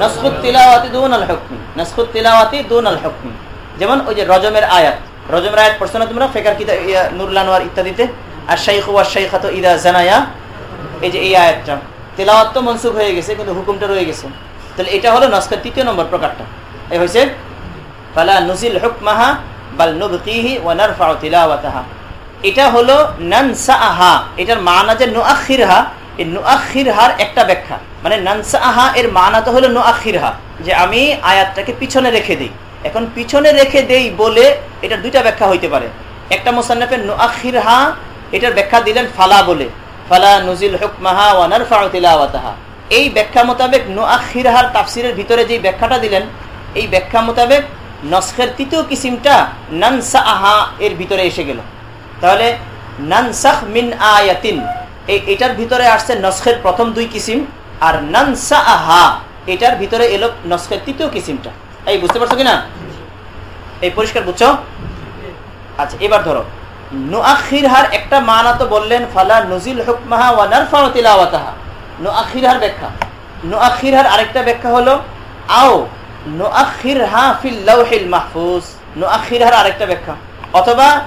নসখুত তিলাওয়াতি দুন আল হুকমি। নসখুত তিলাওয়াতি দুন আল হুকমি। যেমন ওই যে রজমের আয়াত। রজমের আয়াত পড়ছো না তোমরা? ফেকার কিতা নুরলানোয়ার ইত্যাদিতে? আর শাইখ ওয়া ইদা জানায়া। এই যে এই আয়াতটা। তেলাওয়াত তো মনসুখ হয়ে গেছে, কিন্তু হুকুমটা রয়ে গেছে। তাহলে এটা হলো তৃতীয় নম্বর প্রকারটা। এই হয়েছে ফালা নুজিল হুকমাহা বাল তিলাওয়াতাহা। এটা হলো নানসাহা এটার মানা যে এই একটা ব্যাখ্যা। মানে নানসাহা এর মানা তো হলো নুআখিরহা, যে আমি আয়াতটাকে পিছনে রেখে দিই। এখন পিছনে রেখে দেই বলে এটা দুইটা ব্যাখ্যা হইতে পারে। একটা মোসান্নাফের নুআখিরহা এটার ব্যাখ্যা দিলেন ফালা বলে। ফালা নুজিল হুকমাহা ওয়া নারফাউ তিলাওয়াতাহা। এই ব্যাখ্যা মোতাবেক নুআখিরহার তাফসিরের ভিতরে যে ব্যাখ্যাটা দিলেন, এই ব্যাখ্যা মোতাবেক নস্খের তৃতীয় কিসিমটা নানসা আহা এর ভিতরে এসে গেল। তাহলে নানসাখ মিন আয়াতিন, এই এটার ভিতরে আসছে নস্খের প্রথম দুই কিসিম, আর নানসা আহা এটার ভিতরে এলো নস্খের তৃতীয় কিসিমটা। এই বুঝতে পারছ কিনা? এই পরিষ্কার বুঝছ? আচ্ছা এবার ধরো। নুআখিরহার একটা মানা তো বললেন, ফালা নজিল হুকমাহা ওয়া নারফাউ তিলাওয়াতাহা। নুআখিরহার ব্যাখ্যা। নুআখিরহার আরেকটা ব্যাখ্যা হলো, আও নোয়াখিরহা ফিল লাউহিল মাহফুজ। নোয়াখিরহার আরেকটা ব্যাখ্যা। অথবা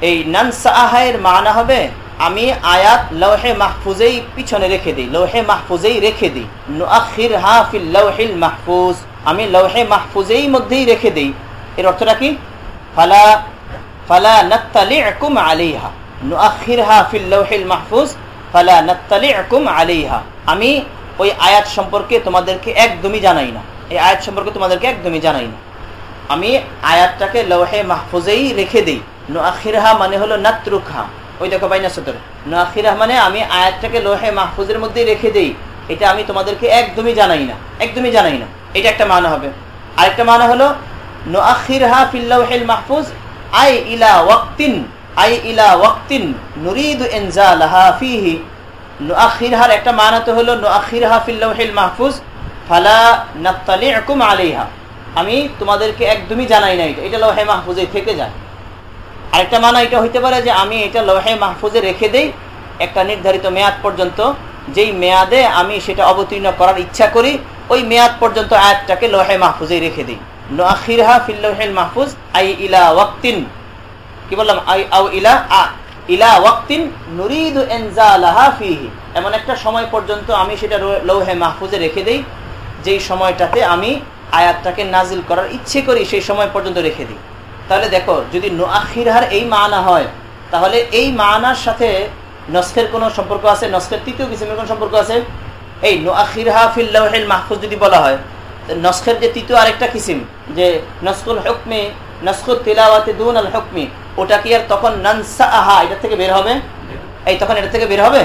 এই নানসাহের মানা হবে, আমি আয়াত লৌহে মাহফুজেই পিছনে রেখে দিই লৌহে মাহফুজেই রেখে দিই। নোয়াখির হা ফিল লৌহিল মাহফুজ, আমি লৌহে মাহফুজেই মধ্যেই রেখে দিই। এর অর্থটা কি? ফালা ফালা নাত্তালিকুম আলাইহা। নোয়াখির হা ফিল লৌহিল মাহফুজ, ফালা নাত্তালিকুম আলাইহা। আমি ওই আয়াত সম্পর্কে তোমাদেরকে একদমই জানাই না। এই আয়াত সম্পর্কে তোমাদেরকে একদমই জানাই না। আমি আয়াতটাকে লৌহে মাহফুজেই রেখে দিই। নোয়াখিরহা মানে হলো নাত্রুখা ওই দেখো বাইনা সতর। নোয়াখিরাহ মানে আমি আয়াতটাকে লোহে মাহফুজের মধ্যেই রেখে দিই। এটা আমি তোমাদেরকে একদমই জানাই না। একদমই জানাই না। এটা একটা মানা হবে। আরেকটা মানা হলো নোয়াখিরহা ফিল্লাহিল মাহফুজ আই ইলা ওয়াক্তিন, আই ইলা ওয়াক্তিন নুরিদু ইনজালাহা ফিহি। নোয়াখিরহার একটা মানা তো হলো নোয়াখিরহা ফিল্লাহিল মাহফুজ, ফালা নাত্তালিকুম আলাইহা। আমি তোমাদেরকে একদমই জানাই না এটা এটা লোহে মাহফুজে থেকে যায়। আরেকটা মানা এটা হইতে পারে যে আমি এটা লোহে মাহফুজে রেখে দেই একটা নির্ধারিত মেয়াদ পর্যন্ত। যেই মেয়াদে আমি সেটা অবতীর্ণ করার ইচ্ছা করি, ওই মেয়াদ পর্যন্ত আয়াতটাকে লোহে মাহফুজে রেখে দিই। আই ইলা কি বললাম? আই ইলা আ, ইলা ওয়াক্তিন এমন একটা সময় পর্যন্ত আমি সেটা লৌহে মাহফুজে রেখে দেই, যেই সময়টাতে আমি আয়াতটাকে নাজিল করার ইচ্ছে করি, সেই সময় পর্যন্ত রেখে দিই। তাহলে দেখো, যদি নোয়াখিরহার এই মানা হয়, তাহলে এই মানার সাথে নস্কের কোনো সম্পর্ক আছে? নস্কের তৃতীয় কিসিমের কোনো সম্পর্ক আছে? এই নোয়াখিরহা ফিল্লাহিল মাহফুজ যদি বলা হয় নস্কের যে তৃতীয় আরেকটা কিসিম, যে নস্কুল হুকমে, নসখুত তিলাওয়াতে দুন আল হুকমি, ওটা কি আর তখন নানসা আহা এটা থেকে বের হবে? এই তখন এটা থেকে বের হবে?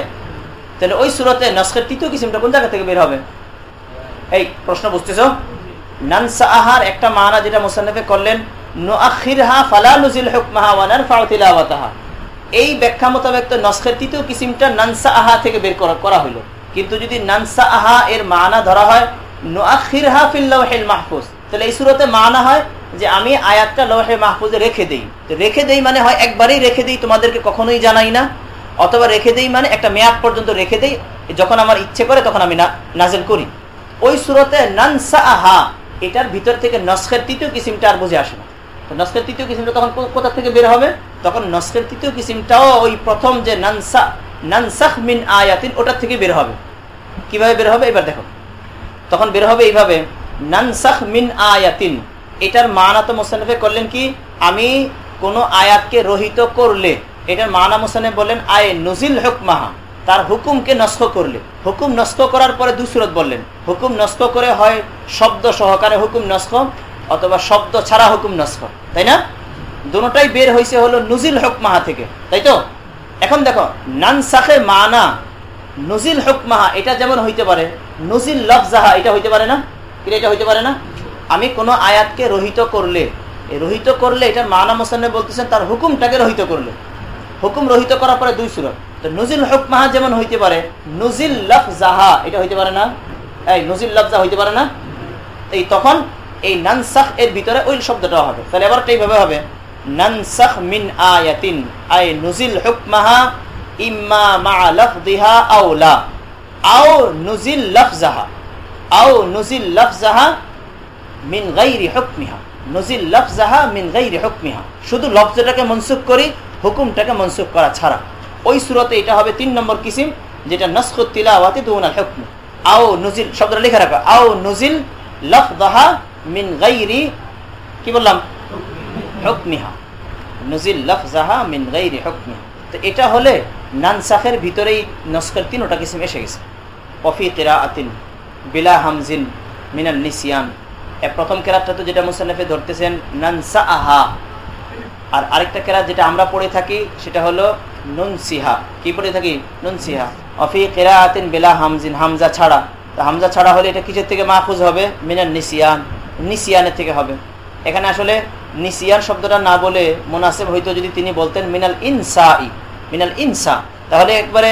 তাহলে ওই সুরতে নস্কের তৃতীয় কিসিমটা কোন জায়গা থেকে বের হবে? এই প্রশ্ন বুঝতেছ? নানসা আহার একটা মানা যেটা মুসান্নফে করলেন এই ব্যাখ্যা মোতাবেক তো নস্কের তৃতীয় কিসিমটা নানসা আহা থেকে বের করা হলো কিন্তু যদি নানসা আহা এর মানা ধরা হয় নোয়াখিরহা ফিল্লাহিল মাহফুজ। তাহলে এই সুরতে মানা হয় যে আমি আয়াতটা লৌহে মাহফুজে রেখে দেই। তো রেখে দেই মানে হয় একবারেই রেখে দিই, তোমাদেরকে কখনোই জানাই না। অথবা রেখে দেই মানে একটা মেয়াদ পর্যন্ত রেখে দেই, যখন আমার ইচ্ছে করে তখন আমি নাজেল করি। ওই সুরতে নানসা আহা এটার ভিতর থেকে নস্কের তৃতীয় কিসিমটা আর বুঝে আসে না। তো নস্কের তৃতীয় কিসিমটা তখন কোথা থেকে বের হবে? তখন নস্কের তৃতীয় কিসিমটাও ওই প্রথম যে নানসা নানসাখ মিন আয়াতিন, ওটার থেকে বের হবে। কীভাবে বের হবে? এবার দেখো। তখন বের হবে এইভাবে, নানসাখ মিন আয়াতিন। এটার মানা তো মোসানফে করলেন কি? আমি কোন আয়াতকে রহিত করলে, এটার মানা মোসানে বললেন, আয় নজিল হুকমাহা, তার হুকুমকে নষ্ট করলে। হুকুম নষ্ট করার পরে দুসুরত বললেন, হুকুম নষ্ট করে হয় শব্দ সহকারে হুকুম নষ্ট অথবা শব্দ ছাড়া হুকুম নষ্ট তাই না? দুটাই বের হয়েছে হলো নজিল হুকমাহা থেকে, তাই তো? এখন দেখো, নানসাখে মানা, নজিল হুকমাহা, এটা যেমন হইতে পারে নজিল লফজাহা এটা হইতে পারে না এটা হইতে পারে না? আমি কোনো আয়াতকে রহিত করলে রহিত করলে এটা মানা মোসান্নে বলতেছেন, তার হুকুমটাকে রহিত করলে। হুকুম রহিত করার পরে দুই সুরত তো নজিল হুকমাহা যেমন হইতে পারে, নজিল লফ জাহা এটা হইতে পারে না? এই নজিল লফজা হইতে পারে না? এই তখন এই নানসাখ এর ভিতরে ওই শব্দটা হবে। তাহলে এবার এইভাবে হবে। নানসাখ মিন আয়াতিন আই নজিল হুকমাহা ইম্মা মা লফদিহা আও লা আও নজিল লফজাহা, আও নজিল লফজাহা মিন গাইরি হুকমিহা, নজিল লফজাহা মিন গাইরি হুকমিহা। শুধু লফজটাকে মনসুখ করি, হুকুমটাকে মনসুখ করা ছাড়া। ওই সুরতে এটা হবে তিন নম্বর কিসিম, যেটা নসখুত তিলাওয়াতে দুনাল হুকম। আও নজিল, শব্দটা লিখে রাখা। আও নজিল লফদাহা মিন গাইরি, কি বললাম? হুকমিহা। নজিল লফজাহা মিন গাইরি হুকমিহা। তো এটা হলে নানসাখের ভিতরেই নস্কের তিনটা কিসিম এসে গেছে। কফি তেরা আতিন বিলা হামজিন মিনান নিসিয়ান। প্রথম কেরাতটা তো যেটা মুসান্নফে ধরতেছেন নানসা আহা আর আরেকটা কেরাত যেটা আমরা পড়ে থাকি, সেটা হলো নুন সিহা কি পড়ে থাকি? নুন সিহা অফি কেরাতিন বেলা হামজিন, হামজা ছাড়া। তো হামজা ছাড়া হলে এটা কিসের থেকে মাহফুজ হবে? মিনান নিসিয়ান। নিসিয়ানের থেকে হবে। এখানে আসলে নিসিয়ান শব্দটা না বলে মোনাসেব হইতো যদি তিনি বলতেন মিনাল ইনসা মিনাল ইনসা। তাহলে একবারে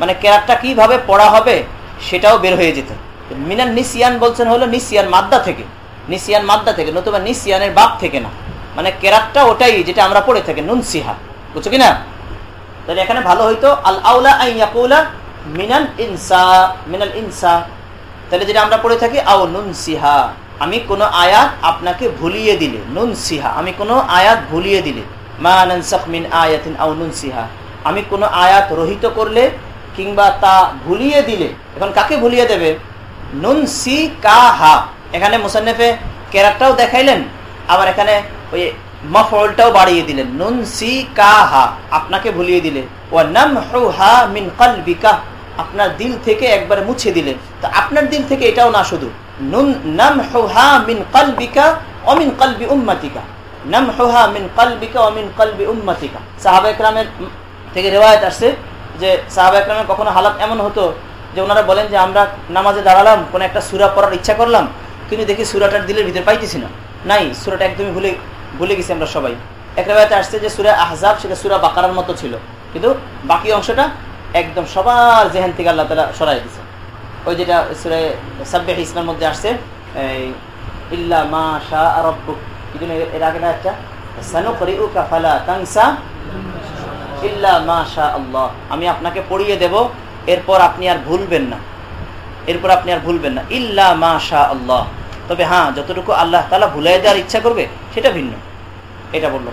মানে কেরাতটা কীভাবে পড়া হবে? সেটাও বের হয়ে যেত। মিনাল নিসিয়ান বলছেন হলো নিসিয়ান মাদ্দা থেকে। নিসিয়ান মাদ্দা থেকে, নতুবা নিসিয়ানের বাপ থেকে না। মানে কেরাতটা ওটাই যেটা আমরা পড়ে থাকি, নুন সিহা। বুঝছ কিনা? তাহলে এখানে ভালো হইতো, আল আউলা আইয়াকুলা মিনাল ইনসা মিনাল ইনসা। তাহলে যেটা আমরা পড়ে থাকি, আও নুন সিহা। আমি কোন আয়াত আপনাকে ভুলিয়ে দিলে, নুন সিহা। আমি কোন আয়াত ভুলিয়ে দিলে, মা নানসাখ মিন আয়াতিন আও নুন সিহা। আমি কোন আয়াত রহিত করলে কিংবা তা ভুলিয়ে দিলে, এখন কাকে ভুলিয়ে দেবে? নুন সি কা হা এখানে মুসান্নেফে কেরাতটাও দেখাইলেন, আবার এখানে ওই মফলটাও বাড়িয়ে দিলেন। নুন সি কা হা আপনাকে ভুলিয়ে দিলে। ও নাম হা মিন কালবিকা, আপনার দিল থেকে একবার মুছে দিলে। তো আপনার দিল থেকে এটাও না শুধু। নুন নাম হা মিন কালবিকা, অমিন কালবি উম্মাতিকা। নাম হা মিন কালবিকা, অমিন কালবি উম্মাতিকা। সাহাবা থেকে রেওয়ায়ত আসছে। যে সাহাবা একরামের কখনো হালাত এমন হতো যে ওনারা বলেন যে আমরা নামাজে দাঁড়ালাম, কোনো একটা সুরা পড়ার ইচ্ছা করলাম, কিন্তু দেখি সুরাটার দিলের ভিতরে পাইতেছি না। নাই, সুরাটা একদমই ভুলে ভুলে গেছি আমরা সবাই। এক রেবায়তে আসছে যে সুরা আহজাব সেটা সুরা বাকারার মতো ছিল, কিন্তু বাকি অংশটা একদম সবার জেহেন থেকে আল্লাহ তালা সরাই দিছে ওই যেটা সুরে সাব্বেহ ইসলামের মধ্যে আসছে ইল্লা মা শাহ আরব্বুক কি জন্য এর আগে একটা সানু করি উ কাফালা তাংসা মাশা আল্লাহ। আমি আপনাকে পড়িয়ে দেব, এরপর আপনি আর ভুলবেন না। এরপর আপনি আর ভুলবেন না। ইল্লা মা শাহ আল্লাহ। তবে হ্যাঁ যতটুকু আল্লাহ তালা ভুলাই দেওয়ার ইচ্ছা করবে, সেটা ভিন্ন। এটা বলল।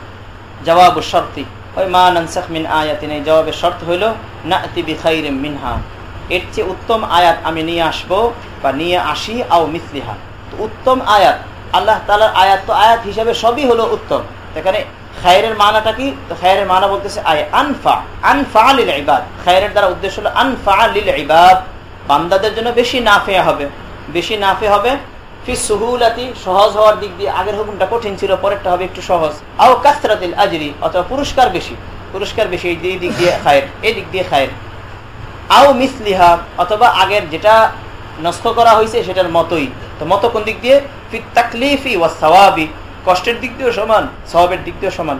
জবাব শর্তি। ওই মা ননসাখ মিন আয়াতিন, এই জবাবের শর্ত হইল না মিনহা। এর চেয়ে উত্তম আয়াত আমি নিয়ে আসব, বা নিয়ে আসি, আও মিসলিহা। তো উত্তম আয়াত, আল্লাহ তালার আয়াত তো আয়াত হিসাবে সবই হলো উত্তম। এখানে খায়ের মানাটা কি? তো খায়ের মানা বলতেছে, আয় আনফা আনফা লিল ইবাদ। খায়ের দ্বারা উদ্দেশ্য হলো, আনফা লিল ইবাদ। বান্দাদের জন্য বেশি নাফে হবে। বেশি নাফে হবে, ফি সুহুলাতি, সহজ হওয়ার দিক দিয়ে আগের হুকুমটা কঠিন ছিল, পরেরটা হবে একটু সহজ। আও কাসরাতিল আজরি, অথবা পুরস্কার বেশি। পুরস্কার বেশি, এই দিক দিয়ে খায়ের, এই দিক দিয়ে খায়ের। আও মিসলিহা, অথবা আগের যেটা নষ্ট করা হয়েছে সেটার মতোই। তো মতো কোন দিক দিয়ে? ফিত তাকলিফি ওয়া সওয়াবি। কষ্টের দিক দিয়েও সমান, সওয়াবের দিক দিয়েও সমান।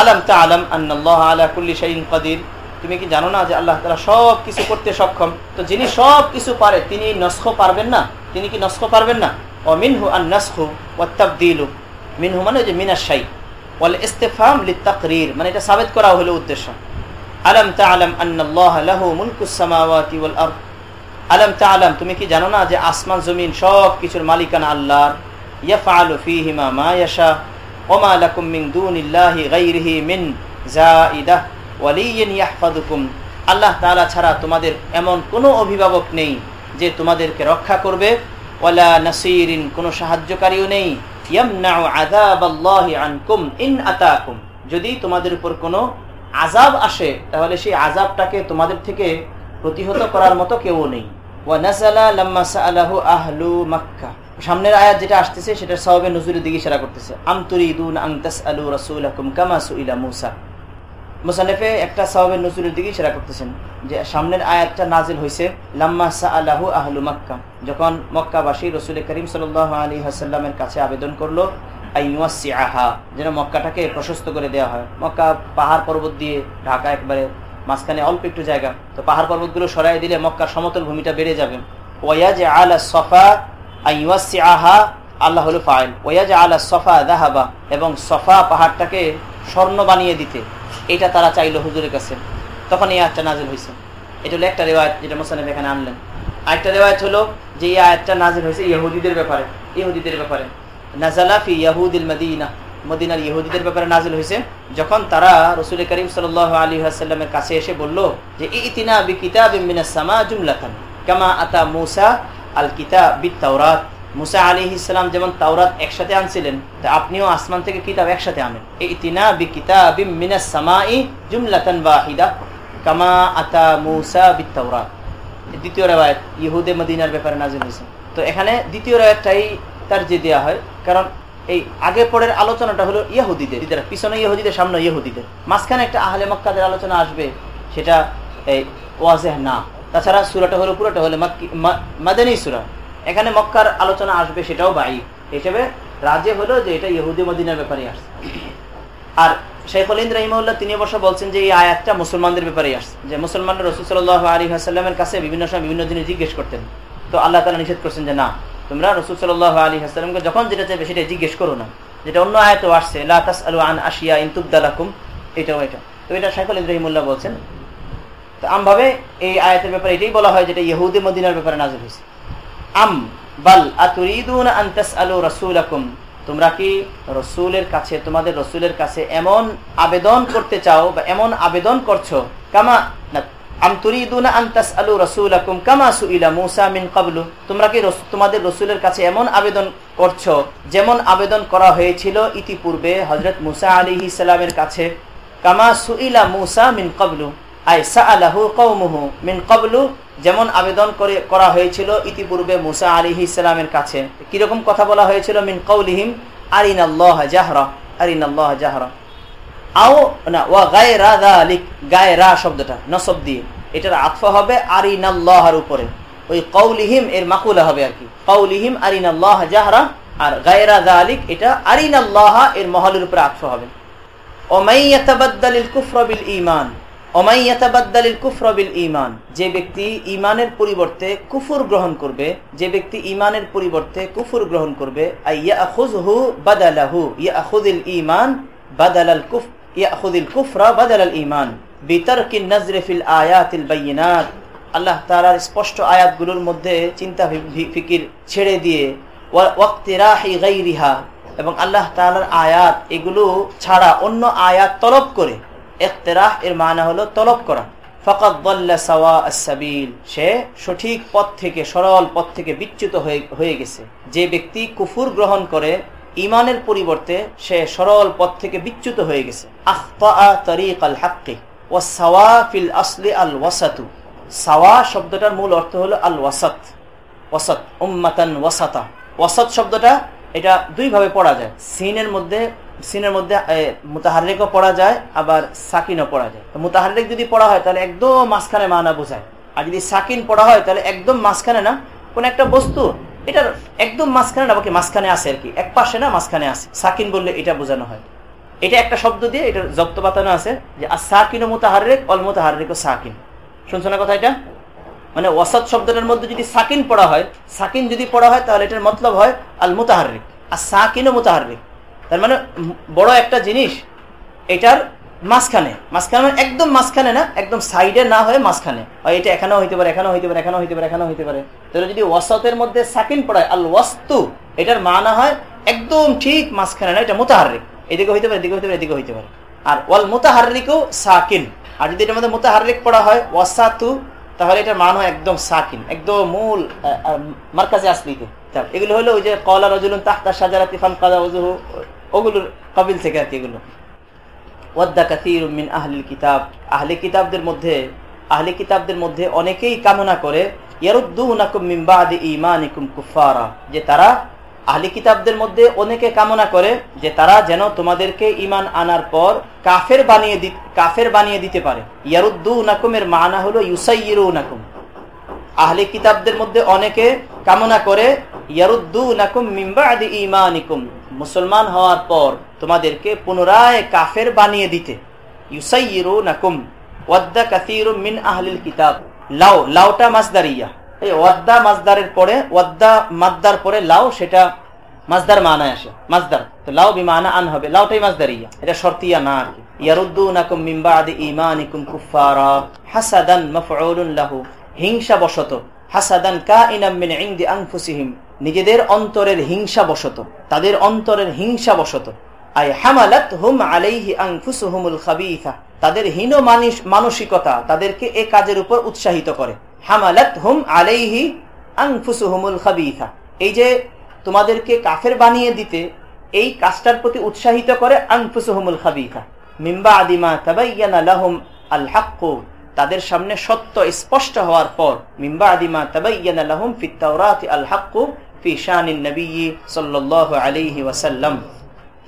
আলাম তা আলাম আন্নাল্লাহ আলা কুল্লি শাইইন কাদির। তুমি কি জানো না যে আল্লাহ তাআলা সব কিছু করতে সক্ষম? তো যিনি সব কিছু পারে, তিনি নস্খ পারবেন না? তিনি কি নস্খ পারবেন না? ও মিনহু আন নাসখু ওয়া তাবদীলু। মিনহু মানে যে মিনাশ শাই। ওয়াল ইস্তিফহাম লিতাকরির মানে এটা সাবিত করা হলো উদ্দেশ্য। আলাম তাআলাম আন্নাল্লাহ লাহু মুলকুস সামাওয়াতি ওয়াল আরদ। আলাম তাআলাম, তুমি কি জানো না যে আসমান, জমিন সব কিছুর মালিকানা আল্লাহর? আল্লাহ তাআলা ছাড়া তোমাদের এমন কোনো অভিভাবক নেই যে তোমাদেরকে রক্ষা করবে। ওয়ালা কোনো সাহায্যকারীও নেই। ইয়ামনাউ আযাবাল্লাহি আনকুম ইন আতাকুম। যদি তোমাদের উপর কোনো আজাব আসে, তাহলে সেই আজাবটাকে তোমাদের থেকে প্রতিহত করার মতো কেউ নেই। সামনের আয়াত যেটা আসতেছে সেটা সবে নজরুলের দিকে ইশারা করতেছে। আমতুরিদুন আং তাসআলু রাসূলাকুম কামা সুইলা মূসা। একটা সওয়াবের নজরুলের দিকে ইশারা করতেছেন যে সামনের আয়াতটা নাজিল হয়েছে লাম্মা সাআলাহু আহলু মক্কা। যখন মক্কাবাসী রসুল করিম সাল্লাল্লাহু আলী হাসাল্লামের কাছে আবেদন করল আইনুয়াসিআহা যেন মক্কাটাকে প্রশস্ত করে দেওয়া হয়। মক্কা পাহাড় পর্বত দিয়ে ঢাকা একবারে মাঝখানে অল্প একটু জায়গা। তো পাহাড় পর্বতগুলো সরাই দিলে মক্কার সমতল ভূমিটা বেড়ে যাবে। ওয়াজ আলা সফা আল্লাহ ফাইল ওয়াজ সফা দাহাবা, এবং সফা পাহাড়টাকে স্বর্ণ বানিয়ে দিতে। এটা তারা হুজুরের কাছে। তখন এই আয়াতটা নাজিল হয়েছে। এটা হলো একটা রেওয়ায়ত যেটা এখানে আনলেন। আরেকটা রেওয়ায়ত হলো যে এই আয়াতটা নাজিল হয়েছে ইহুদিদের ব্যাপারে। ইহুদিদের ব্যাপারে। নাজালা ফি ইয়াহুদিল মদিনা। মদিনার ইহুদিদের ব্যাপারে নাজিল হয়েছে। যখন তারা রসুল করিম সাল আলী আসাল্লামের কাছে এসে বলল যে ইতিনা বি কিতাব সামা কামা আতা মুসা আল কিতাব বি তাওরাত মুসা আলী ইসলাম যেমন তাওরাত একসাথে আনছিলেন, তা আপনিও আসমান থেকে কিতাব একসাথে আনেন। ইতিনা বি কিতাব জুমলাতান ওয়াহিদা, কামা আতা মুসা বি তাওরাত দ্বিতীয় রেওয়ায়ত ইহুদে মদিনার ব্যাপারে নাজিল হয়েছে। তো এখানে দ্বিতীয় রেওয়ায়তটাই তার যে দেওয়া হয়, কারণ এই আগে পরের আলোচনাটা হলো ইহুদিদের পিছনে ইহুদিদের, সামনে ইহুদিদের। মাঝখানে একটা আহলে মক্কাদের আলোচনা আসবে, সেটা এই ওয়াজেহ না। তাছাড়া সুরাটা হলো, পুরোটা হলো মাদানী সুরা। এখানে মক্কার আলোচনা আসবে সেটাও বাই হিসেবে রাজে হলো যে এটা ইহুদি মদিনার ব্যাপারে আসছে। আর শেখুল ইন্দ রহিমউল্লাহ তিনি অবশ্য বলছেন যে এই আয়াতটা মুসলমানদের ব্যাপারে আসছে। যে মুসলমানরা রসুল সাল্লাহ আলী হাসাল্লামের কাছে বিভিন্ন সময় বিভিন্ন জিনিস জিজ্ঞেস করতেন। তো আল্লাহ তালা নিষেধ করছেন যে না, তোমরা রসুল সাল্লাহ আলী হাসালামকে যখন যেটা চাইবে সেটা জিজ্ঞেস করো না। যেটা অন্য আয়ত আসছে লাতাস আলু আন আশিয়া ইনতুবদালাকুম এটাও এটা। তো এটা শাইকুল ইব্রাহিমুল্লাহ বলছেন। তো আমভাবে এই আয়াতের ব্যাপারে এটাই বলা হয় যেটা ইহুদি মদিনার ব্যাপারে নাজিল হয়েছে। আম, বাল আলু রসুলাকুম, তোমরা কি রসুলের কাছে, তোমাদের রসুলের কাছে এমন আবেদন করতে চাও বা এমন আবেদন করছ? কামা তোমরা কি তোমাদের রসুলের কাছে এমন আবেদন করছ? যেমন আবেদন করা হয়েছিল ইতিপূর্বে হজরত মুসা আলী ইসলামের কাছে, কামা সুইলা মুসা মিন কবলু মিন কবলু যেমন আবেদন করে, করা হয়েছিল ইতিপূর্বে মুসা আলী ইসলামের কাছে। কীরকম কথা বলা হয়েছিল? মিন কৌলিহিম আরিন আল্লাহ জাহরা আরিন আল্লাহ জাহরা। আও, না, ওয়া গায়ে রা লিক গায়ে রা শব্দটা, নসব দিয়ে। এটার আতফা হবে আরিনাল্লাহর উপরে। ওই কৌলিহিম এর মাকুলা হবে আর কি। কৌলিহিম আরিনাল্লাহ জাহরা, আর গায়রা দালিক, এটা আরিনাল্লাহ, এর মহলের উপরে আতফা হবে। ওমাইয়াতাবাদ্দালিল কুফরবিল ঈমান। ঈমান। যে ব্যক্তি ঈমানের পরিবর্তে কুফর গ্রহণ করবে, যে ব্যক্তি ঈমানের পরিবর্তে কুফর গ্রহণ করবে ফিল আয়াতিল বাইনাত আল্লাহ তালার স্পষ্ট আয়াতগুলোর মধ্যে চিন্তা ফিকির ছেড়ে দিয়ে এবং আল্লাহ তালার আয়াত, এগুলো ছাড়া অন্য আয়াত তলব করে। এখতেরাহ এর মানা হলো তলব করা। ফকত সাবিল সে সঠিক পথ থেকে, সরল পথ থেকে বিচ্যুত হয়ে গেছে। যে ব্যক্তি কুফুর গ্রহণ করে ইমানের পরিবর্তে সে সরল পথ থেকে বিচ্যুত হয়ে গেছে। আখতা তরিক আল হাক্কি ও সাওয়া ফিল আসলি আল ওয়াসাতু। সাওয়া শব্দটার মূল অর্থ হলো আল ওয়াসাত। ওয়াসাত, উম্মাতান ওয়াসাতা। ওয়াসাদ শব্দটা, এটা দুইভাবে পড়া যায়। সিনের মধ্যে সিনের মধ্যে মুতাহারিকও পড়া যায়, আবার সাকিনও পড়া যায়। মুতাহারিক যদি পড়া হয়, তাহলে একদম মাঝখানে মানা বোঝায়। আর যদি সাকিন পড়া হয়, তাহলে একদম মাঝখানে না, কোন একটা বস্তু, এটার একদম মাঝখানে না, বাকি মাঝখানে আসে আর কি। এক পাশে না, মাঝখানে আসে সাকিন বললে এটা বোঝানো হয়। এটা একটা শব্দ দিয়ে এটার জব্দ বাতানো আছে, যে আর সাকিন ও মোতাহারেক, অল মোতাহারেক ও সাকিন। শুনছো না কথা এটা মানে ওয়াসাদ শব্দটার মধ্যে যদি সাকিন পড়া হয়, সাকিন যদি পড়া হয়, তাহলে এটার মতলব হয় আল মোতাহারিক। আর সাকিন ও মোতাহারিক। তার মানে বড় একটা জিনিস, এটার মাঝখানে মাঝখানে মানে একদম মাঝখানে না, একদম সাইডে না হয়ে মাঝখানে। হয় এটা এখানেও হইতে পারে, এখানেও হইতে পারে, এখানেও হইতে পারে, এখানেও হইতে পারে। তাহলে যদি ওয়াসতের মধ্যে সাকিন পড়ায় আল ওয়াস্তু এটার মানা হয় একদম ঠিক মাঝখানে না, এটা মোতাহারিক। এদিকে হইতে পারে, এদিকে হইতে পারে, এদিকে হইতে পারে। আর ওয়াল মোতাহারিকও সাকিন। আর যদি এটার মধ্যে মোতাহারিক পড়া হয়, ওয়াসাতু, তাহলে এটার মান হয় একদম সাকিন, একদম মূল মার্কাজে আসলিতে। এগুলো হলো ওই যে, কলা রজুলুন তাহতা সাজারাতি ফান কাদা ওগুলোর কবিল থেকে আর কি এগুলো। ওয়াদ্দা কাসির মিন আহলিল কিতাব। আহলে কিতাবদের মধ্যে আহলে কিতাবদের মধ্যে অনেকেই কামনা করে কুফারা যে তারা আহলি কিতাবদের মধ্যে অনেকে কামনা করে যে তারা যেন তোমাদেরকে ইমান আনার পর কাফের বানিয়ে কাফের বানিয়ে দিতে পারে। ইয়ারুদ্দু নাকুমের মানা হলো ইউসাইরু নাকুম আহলি কিতাবদের মধ্যে অনেকে কামনা করে ইয়ারুদ্দু নাকুম ইমানিকুম মুসলমান হওয়ার পর তোমাদেরকে পুনরায় কাফের বানিয়ে দিতে। নাকুম মিন আহলিল কিতাব। লাও লাউটা মাসদারিয়া এই ওয়াদ্দা মাজদারের পরে, ওয়াদ্দা মাদ্দার পরে লাউ সেটা মাজদার মানায় আসে। মাজদার তো লাউ বিমানা আন হবে লাউটাই মাজদারিয়া এটা শর্তিয়া না আর কি। ইয়ারুদ্দুনাকুম মিন বাদি ঈমানিকুম কুফারা হাসাদান মাফউলুন হিংসা বশত হাসাদান কাইনাম মিন ইনদি আনফুসিহিম। নিজেদের অন্তরের হিংসা বশত তাদের অন্তরের হিংসা বশত আই হামালাত হুম আলাইহি আনফুসুহুমুল খাবিসা। তাদের হীন মানসিকতা তাদেরকে এ কাজের উপর উৎসাহিত করে। হামালাত হুম আলাইহি আনফুসুহুমুল খাবিসা। এই যে তোমাদেরকে কাফের বানিয়ে দিতে, এই কাজটার প্রতি উৎসাহিত করে আনফুসুহুমুল খাবিসা। মিম্বা আদিমা তাবাইয়ানা লাহুম আল হাক্কু। তাদের সামনে সত্য স্পষ্ট হওয়ার পর মিম্বা আদিমা তাবাইয়ানা লাহুম ফিত তাওরাতি আল হাক্কু ফি শানিন নবী সাল্লাল্লাহু আলাইহি ওয়াসাল্লাম।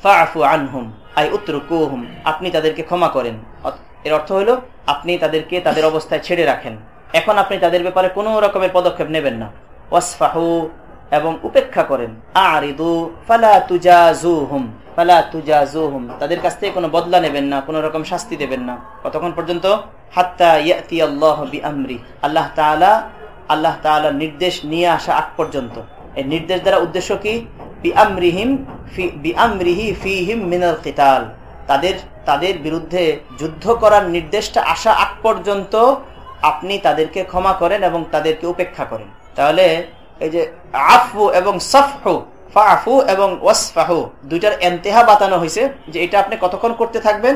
ফাআফু আনহুম, আই উতরুকুহুম, আপনি তাদেরকে ক্ষমা করেন। এর অর্থ হলো, আপনি তাদেরকে তাদের অবস্থায় ছেড়ে রাখেন। এখন আপনি তাদের ব্যাপারে কোনো রকমের পদক্ষেপ নেবেন না। ওয়াসফাহু এবং উপেক্ষা করেন। আরিদু ফালা তুজাজুহুম তাদের কাছ থেকে কোনো বদলা নেবেন না, কোনো রকম শাস্তি দেবেন না। কতক্ষণ পর্যন্ত? হাত্তা আল্লাহ বি আল্লাহ নির্দেশ নিয়ে আসা আগ পর্যন্ত। এই নির্দেশ দ্বারা উদ্দেশ্য কি? বি আমরিহিম বি আমরিহি ফিহিম মিনাল কিতাল। তাদের তাদের বিরুদ্ধে যুদ্ধ করার নির্দেশটা আসা আগ পর্যন্ত আপনি তাদেরকে ক্ষমা করেন এবং তাদেরকে উপেক্ষা করেন। তাহলে এই যে আফু এবং সফহু ফাফু এবং ওয়াসফাহু, দুইটার এন্তেহা বাতানো হয়েছে যে এটা আপনি কতক্ষণ করতে থাকবেন?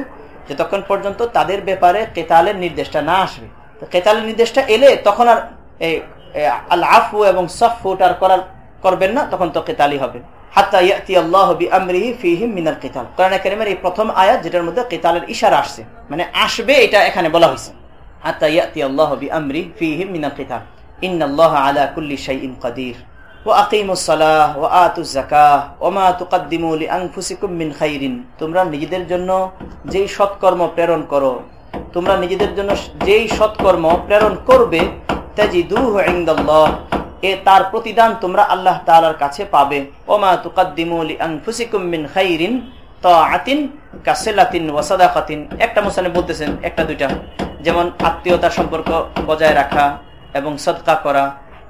যতক্ষণ পর্যন্ত তাদের ব্যাপারে কেতালের নির্দেশটা না আসবে। তো কেতালের নির্দেশটা এলে তখন আর এই আল আফু এবং সফুটার করার, করবেন না, তখন তো কেতালি হবে। হাত্তা আল্লাহ কিতাল। প্রথম যেটার মধ্যে কিতালের ইশারা আসছে মানে আসবে এটা এখানে বলা হয়েছে কিতাল। তোমরা নিজেদের জন্য যেই সৎকর্ম প্রেরণ করো, তোমরা নিজেদের জন্য যেই সৎকর্ম প্রেরণ করবে এ তার প্রতিদান তোমরা আল্লাহ তালার কাছে পাবে। ওমা তুকাদ্দিমুলি একটা মুসানে বলতেছেন, একটা দুইটা। যেমন আত্মীয়তা সম্পর্ক বজায় রাখা এবং সদকা করা।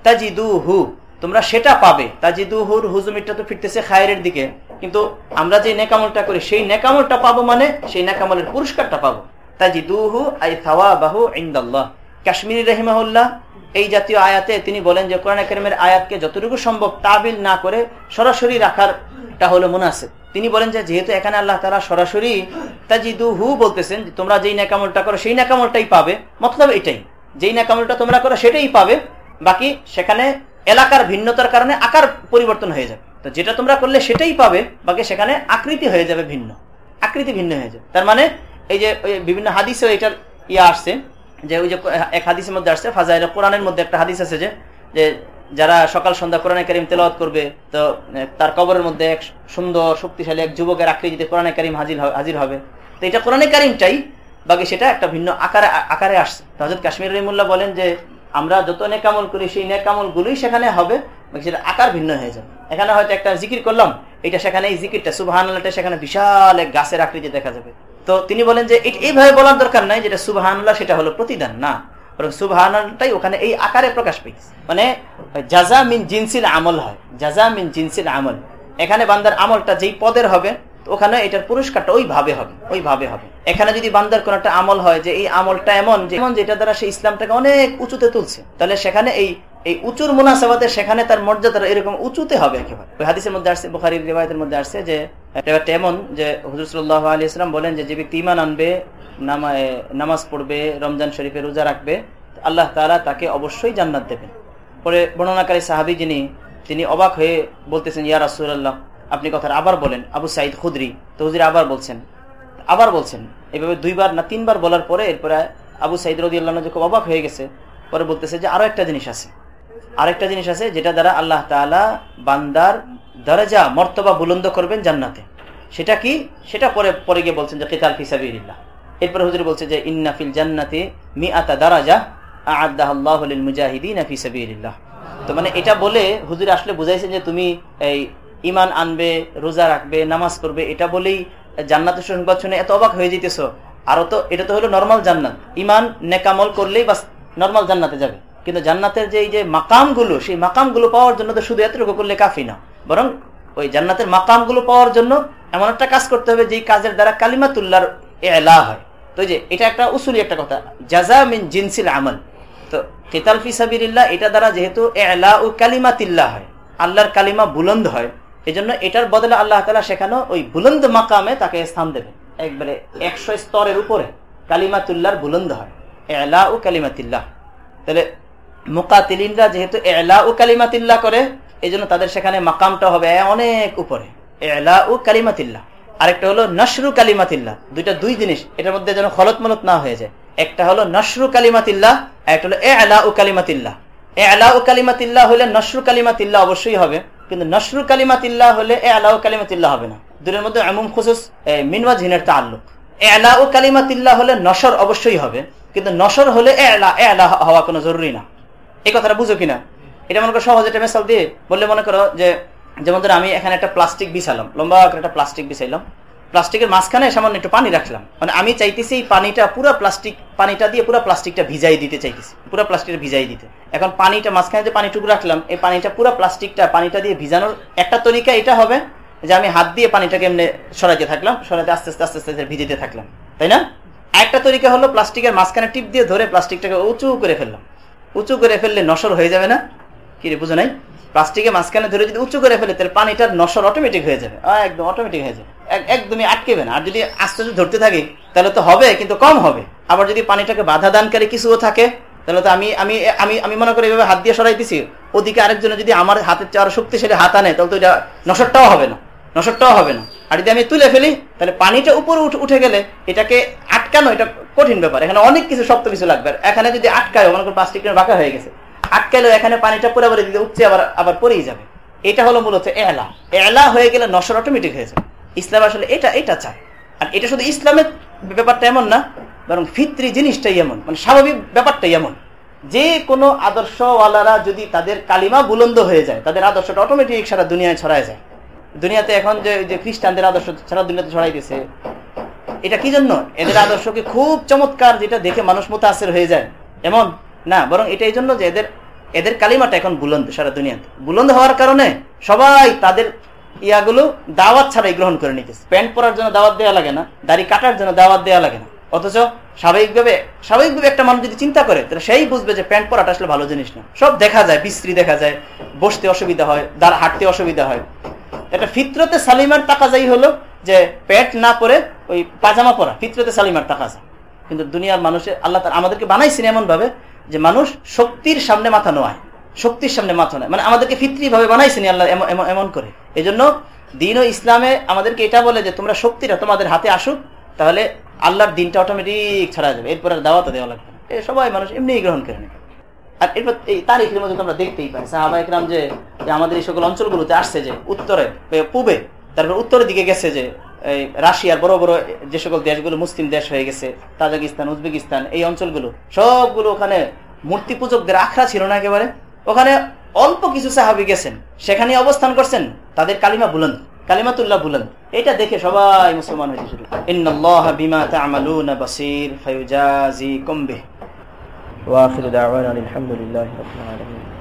তাজিদুহু তোমরা সেটা পাবে। তাজিদুহুর হুজুমিটা তো ফিরতেছে খায়ের দিকে। কিন্তু আমরা যে নেকামলটা করি, সেই নেকামলটা পাবো মানে সেই নেকামলের পুরস্কারটা পাবো। তাজিদুহু আই বাহু ইন্দাল্লাহ। কাশ্মীর রহিমাহুল্লাহ, এই জাতীয় আয়াতে তিনি বলেন যে, কোরআন একাডেমের আয়াতকে যতটুকু সম্ভব তাবিল না করে সরাসরি রাখারটা হলো মুনাসেব। তিনি বলেন যে, যেহেতু এখানে আল্লাহ তালা সরাসরি তাজিদু হু বলতেছেন তোমরা যেই নাকামলটা করো, সেই নাকামলটাই পাবে। মতলব এটাই। যেই নাকামলটা তোমরা করো, সেটাই পাবে। বাকি সেখানে এলাকার ভিন্নতার কারণে আকার পরিবর্তন হয়ে যাবে। তো যেটা তোমরা করলে সেটাই পাবে, বাকি সেখানে আকৃতি হয়ে যাবে ভিন্ন। আকৃতি ভিন্ন হয়ে যাবে। তার মানে এই যে বিভিন্ন হাদিসে এটার ইয়ে আসছে যে ওই যে এক হাদিসের মধ্যে আসছে, ফাজাইল কোরআনের মধ্যে একটা হাদিস আছে যে যে যারা সকাল সন্ধ্যা কোরআনে কারিম তেলাওয়াত করবে, তো তার কবরের মধ্যে এক সুন্দর, শক্তিশালী এক যুবকের আকৃতিতে কোরআনে কারিম হাজির হাজির হবে। তো এটা কোরআনে কারিমটাই, বাকি সেটা একটা ভিন্ন আকারে আকারে আসছে। হজরত কাশ্মীর রহিমুল্লাহ বলেন যে আমরা যত নেকামল করি, সেই নেকামল গুলোই সেখানে হবে সেটা আকার ভিন্ন হয়ে যাবে। এখানে হয়তো একটা জিকির করলাম, এটা সেখানে এই জিকিরটা সুবাহান সেখানে বিশাল এক গাছের আকৃতি দেখা যাবে। তো তিনি বলেন যে এইভাবে বলার দরকার নাই, যেটা সুবাহানুল্লাহ, সেটা হলো প্রতিদান, না। বরং সুবাহানটাই ওখানে এই আকারে প্রকাশ পেয়েছে। মানে জাজা মিন জিনসিল আমল হয়, জাজা মিন জিনসিল আমল। এখানে বান্দার আমলটা যেই পদের হবে ওখানে এটার পুরস্কারটা ওইভাবে হবে ওইভাবে হবে। এখানে যদি বান্দার কোন একটা আমল হয় যে এই আমলটা এমন যেমন যেটা দ্বারা সে ইসলামটাকে অনেক উঁচুতে তুলছে, তাহলে সেখানে এই এই উঁচুর মুনাসাবাতে সেখানে তার মর্যাদা এরকম উঁচুতে হবে একেবারে। ওই হাদিসের মধ্যে আসছে, বুখারির রেবায়তের মধ্যে আসছে যে ব্যাপারটা এমন যে, হুজুর সাল্লাহ আলী ইসলাম বলেন যে যে ব্যক্তি ইমান আনবে নামাজ পড়বে, রমজান শরীফে রোজা রাখবে, আল্লাহ তালা তাকে অবশ্যই জান্নাত দেবেন। পরে বর্ণনাকারী সাহাবি যিনি, তিনি অবাক হয়ে বলতেছেন, ইয়া রাসুল্লাহ আপনি কথাটা আবার বলেন, আবু সাইদ খুদরি, তো হুজির আবার বলছেন আবার বলছেন। এভাবে দুইবার না তিনবার বলার পরে এরপরে আবু সাইদ রদি আল্লাহ খুব অবাক হয়ে গেছে, পরে বলতেছে যে আরও একটা জিনিস আছে। আরেকটা জিনিস আছে যেটা দ্বারা আল্লাহ তালা বান্দার দ্বারা দরজা, মর্তবা বুলন্দ করবেন জান্নাতে। সেটা কি? সেটা পরে পরে গিয়ে বলছেন যে কিতাল ফিসাবিল্লাহ এরপরে হুজুর বলছে যে ইন্নাফিল জান্নাতে মি আতা দারাজা আদাহ মুজাহিদিন তো মানে এটা বলে হুজুর আসলে বুঝাইছেন যে তুমি এই ইমান আনবে, রোজা রাখবে, নামাজ করবে এটা বলেই জান্নাতের সংবাদ শুনে এত অবাক হয়ে যেতেছ। আরও তো, এটা তো হলো নর্মাল জান্নাত। ইমান নেকামল করলেই বাস নর্মাল জান্নাতে যাবে। কিন্তু জান্নাতের যে এই যে মাকামগুলো, সেই মাকামগুলো পাওয়ার জন্য তো শুধু এতটুকু করলে কাফি না। বরং ওই জান্নাতের মাকামগুলো পাওয়ার জন্য এমন একটা কাজ করতে হবে যে কাজের দ্বারা কালিমাতুল্লার এলা হয়। তো যে, এটা একটা উসুলি একটা কথা। জাজা মিন জিনসিল আমল। তো কেতাল ফিসাবিল্লাহ এটা দ্বারা যেহেতু এলা ও কালিমাতিল্লাহ হয়। আল্লাহর কালিমা বুলন্দ হয়। এই জন্য এটার বদলে আল্লাহ তালা সেখানে ওই বুলন্দ মাকামে তাকে স্থান দেবে একবারে একশো স্তরের উপরে কালিমাতুল্লাহর বুলন্দ হয়। এলা ও কালিমাতিল্লাহ। তাহলে মোকাতিলিনরা যেহেতু এলা ও কালিমাতিল্লাহ করে এই জন্য তাদের সেখানে মাকামটা হবে অনেক উপরে। এলা ও কালিমাতিল্লাহ। আরেকটা হলো নসরু কালিমাতিল্লাহ। দুইটা দুই জিনিস, এটার মধ্যে যেন খলত মলত না হয়ে যায়। একটা হলো নসরু কালিমাতিল্লাহ একটা হলো এ আলা ও কালিমাতিল্লাহ। এ আলা ও কালিমাতিল্লাহ হলে নসরু কালিমাতিল্লাহ অবশ্যই হবে। কিন্তু নসরু কালিমাতিল্লাহ হলে এ আলা ও কালিমাতিল্লাহ হবে না। দুটোর মধ্যে এমন খুশুস মিনওয়াজ হিনের তাল্লুক এ আলাউ কালিমাতিল্লাহ হলে নসর অবশ্যই হবে, কিন্তু নসর হলে এ আলা এ আলা হওয়া কোনো জরুরি না। এই কথাটা বুঝো কিনা? এটা মনে করো সহজ একটা মেসাল দিয়ে বললে মনে করো যে, যেমন ধরো আমি এখানে একটা প্লাস্টিক বিছালাম, লম্বা একটা প্লাস্টিক বিছাইলাম। প্লাস্টিকের মাঝখানে সামান্য একটু পানি রাখলাম। মানে আমি চাইতেছি এই পানিটা পুরো প্লাস্টিক, পানিটা দিয়ে পুরো প্লাস্টিকটা ভিজাই দিতে চাইতেছি। পুরো প্লাস্টিকটা ভিজাই দিতে। এখন পানিটা মাঝখানে যে পানিটুকু রাখলাম, এই পানিটা পুরো প্লাস্টিকটা, পানিটা দিয়ে ভিজানোর একটা তরিকা এটা হবে যে আমি হাত দিয়ে পানিটাকে এমনি সরাইতে থাকলাম, সরাইতে আস্তে আস্তে আস্তে আস্তে ভিজিতে থাকলাম। তাই না? একটা তরিকা হলো প্লাস্টিকের মাঝখানে টিপ দিয়ে ধরে প্লাস্টিকটাকে উঁচু করে ফেললাম। উঁচু করে ফেললে নসর হয়ে যাবে না? কি রে, বুঝো নাই? প্লাস্টিকের মাঝখানে ধরে যদি উঁচু করে ফেলে, তাহলে পানিটার নসর অটোমেটিক হয়ে যাবে। একদম অটোমেটিক হয়ে যাবে। একদমই আটকেবে না। আর যদি আস্তে আস্তে ধরতে থাকি, তাহলে তো হবে, কিন্তু কম হবে। আবার যদি পানিটাকে বাধা দানকারী কিছুও থাকে, তাহলে তো আমি আমি আমি আমি মনে করি এভাবে হাত দিয়ে সরাই দিছি ওদিকে আরেকজনে যদি আমার হাতের আরও শক্তিশালী হাত আনে, তাহলে তো এটা নসরটাও হবে না। নসরটাও হবে না। আর যদি আমি তুলে ফেলি, তাহলে পানিটা উপরে উঠে গেলে এটাকে আটকানো এটা কঠিন ব্যাপার। এখানে অনেক কিছু, শক্ত কিছু লাগবে। এখানে যদি আটকায় মনে করো প্লাস্টিকের বাঁকা হয়ে গেছে আটকাইলেও এখানে পানিটা পুরোপুরি দিতে উঠছে আবার আবার পরেই যাবে। এটা হলো মূলত এলা। এলা হয়ে গেলে নসর অটোমেটিক হয়ে যাবে। ইসলাম আসলে এটা এটা চায়। আর এটা শুধু ইসলামের ব্যাপারটা এমন না, বরং ফিত্রি জিনিসটাই এমন মানে স্বাভাবিক ব্যাপারটাই এমন। যে কোনো আদর্শওয়ালারা যদি তাদের কালিমা বুলন্দ হয়ে যায়, তাদের আদর্শটা অটোমেটিক সারা দুনিয়ায় ছড়ায় যায়। দুনিয়াতে এখন যে যে খ্রিস্টানদের আদর্শ সারা দুনিয়াতে ছড়াইতেছে, এটা কি জন্য? এদের আদর্শকে খুব চমৎকার যেটা দেখে মানুষ মতো মোতাসের হয়ে যায়। এমন? না, বরং এটা এই জন্য যে এদের এদের কালিমাটা এখন বুলন্দ সারা দুনিয়াতে। বুলন্দ হওয়ার কারণে সবাই তাদের ইয়াগুলো দাওয়াত ছাড়াই গ্রহণ করে নিতেছে। প্যান্ট পরার জন্য দাওয়াত দেওয়া লাগে না, দাড়ি কাটার জন্য দাওয়াত দেওয়া লাগে না। অথচ স্বাভাবিকভাবে স্বাভাবিকভাবে একটা মানুষ যদি চিন্তা করে, তাহলে সেই বুঝবে যে প্যান্ট পরাটা আসলে ভালো জিনিস না। সব দেখা যায়, বিশ্রী দেখা যায়, বসতে অসুবিধা হয়, দাঁড়, হাঁটতে অসুবিধা হয়। এটা ফিতরতে সালিমার তাকাজাই হলো যে প্যান্ট না পরে ওই পাজামা পরা, ফিতরতে সালিমার তাকাজা। কিন্তু দুনিয়ার মানুষের আল্লাহ তার আমাদেরকে বানাইছেন এমন ভাবে যে মানুষ শক্তির সামনে মাথা নোয়ায়, শক্তির সামনে মাথা নয় মানে আমাদেরকে ফিত্রি ভাবে বানাইছেন আল্লাহ এমন করে। এই জন্য দিন ও ইসলামে আমাদেরকে এটা বলে যে তোমরা শক্তিটা তোমাদের হাতে আসুক, তাহলে আল্লাহর দিনটা অটোমেটিক ছাড়া যাবে। এরপর দাওয়াতে দেওয়া লাগবে না। সবাই মানুষ এমনি গ্রহণ করে নেবে। আর এরপর এই তারিখের মধ্যে আমরা দেখতেই পাই, সাহাবা যে আমাদের এই সকল অঞ্চলগুলোতে আসছে যে, উত্তরে পূবে, তারপর উত্তরের দিকে গেছে যে, এই রাশিয়ার বড় বড় যে সকল দেশগুলো মুসলিম দেশ হয়ে গেছে, তাজাকিস্তান, উজবেকিস্তান, এই অঞ্চলগুলো, সবগুলো ওখানে মূর্তি পূজকদের আখড়া ছিল না একেবারে। ওখানে অল্প কিছু সাহাবি গেছেন সেখানে অবস্থান করছেন, তাদের কালিমা বুলন কালিমাতুল্লাহ বুলন এটা দেখে সবাই মুসলমান হয়েছে শুরু ইন্নাল্লাহ বিমা তা'মালুনা বাসীর ফায়ুজাজিকুম বিহি। ওয়া দা'ওয়ানা আলহামদুলিল্লাহি রাব্বিল আলামিন।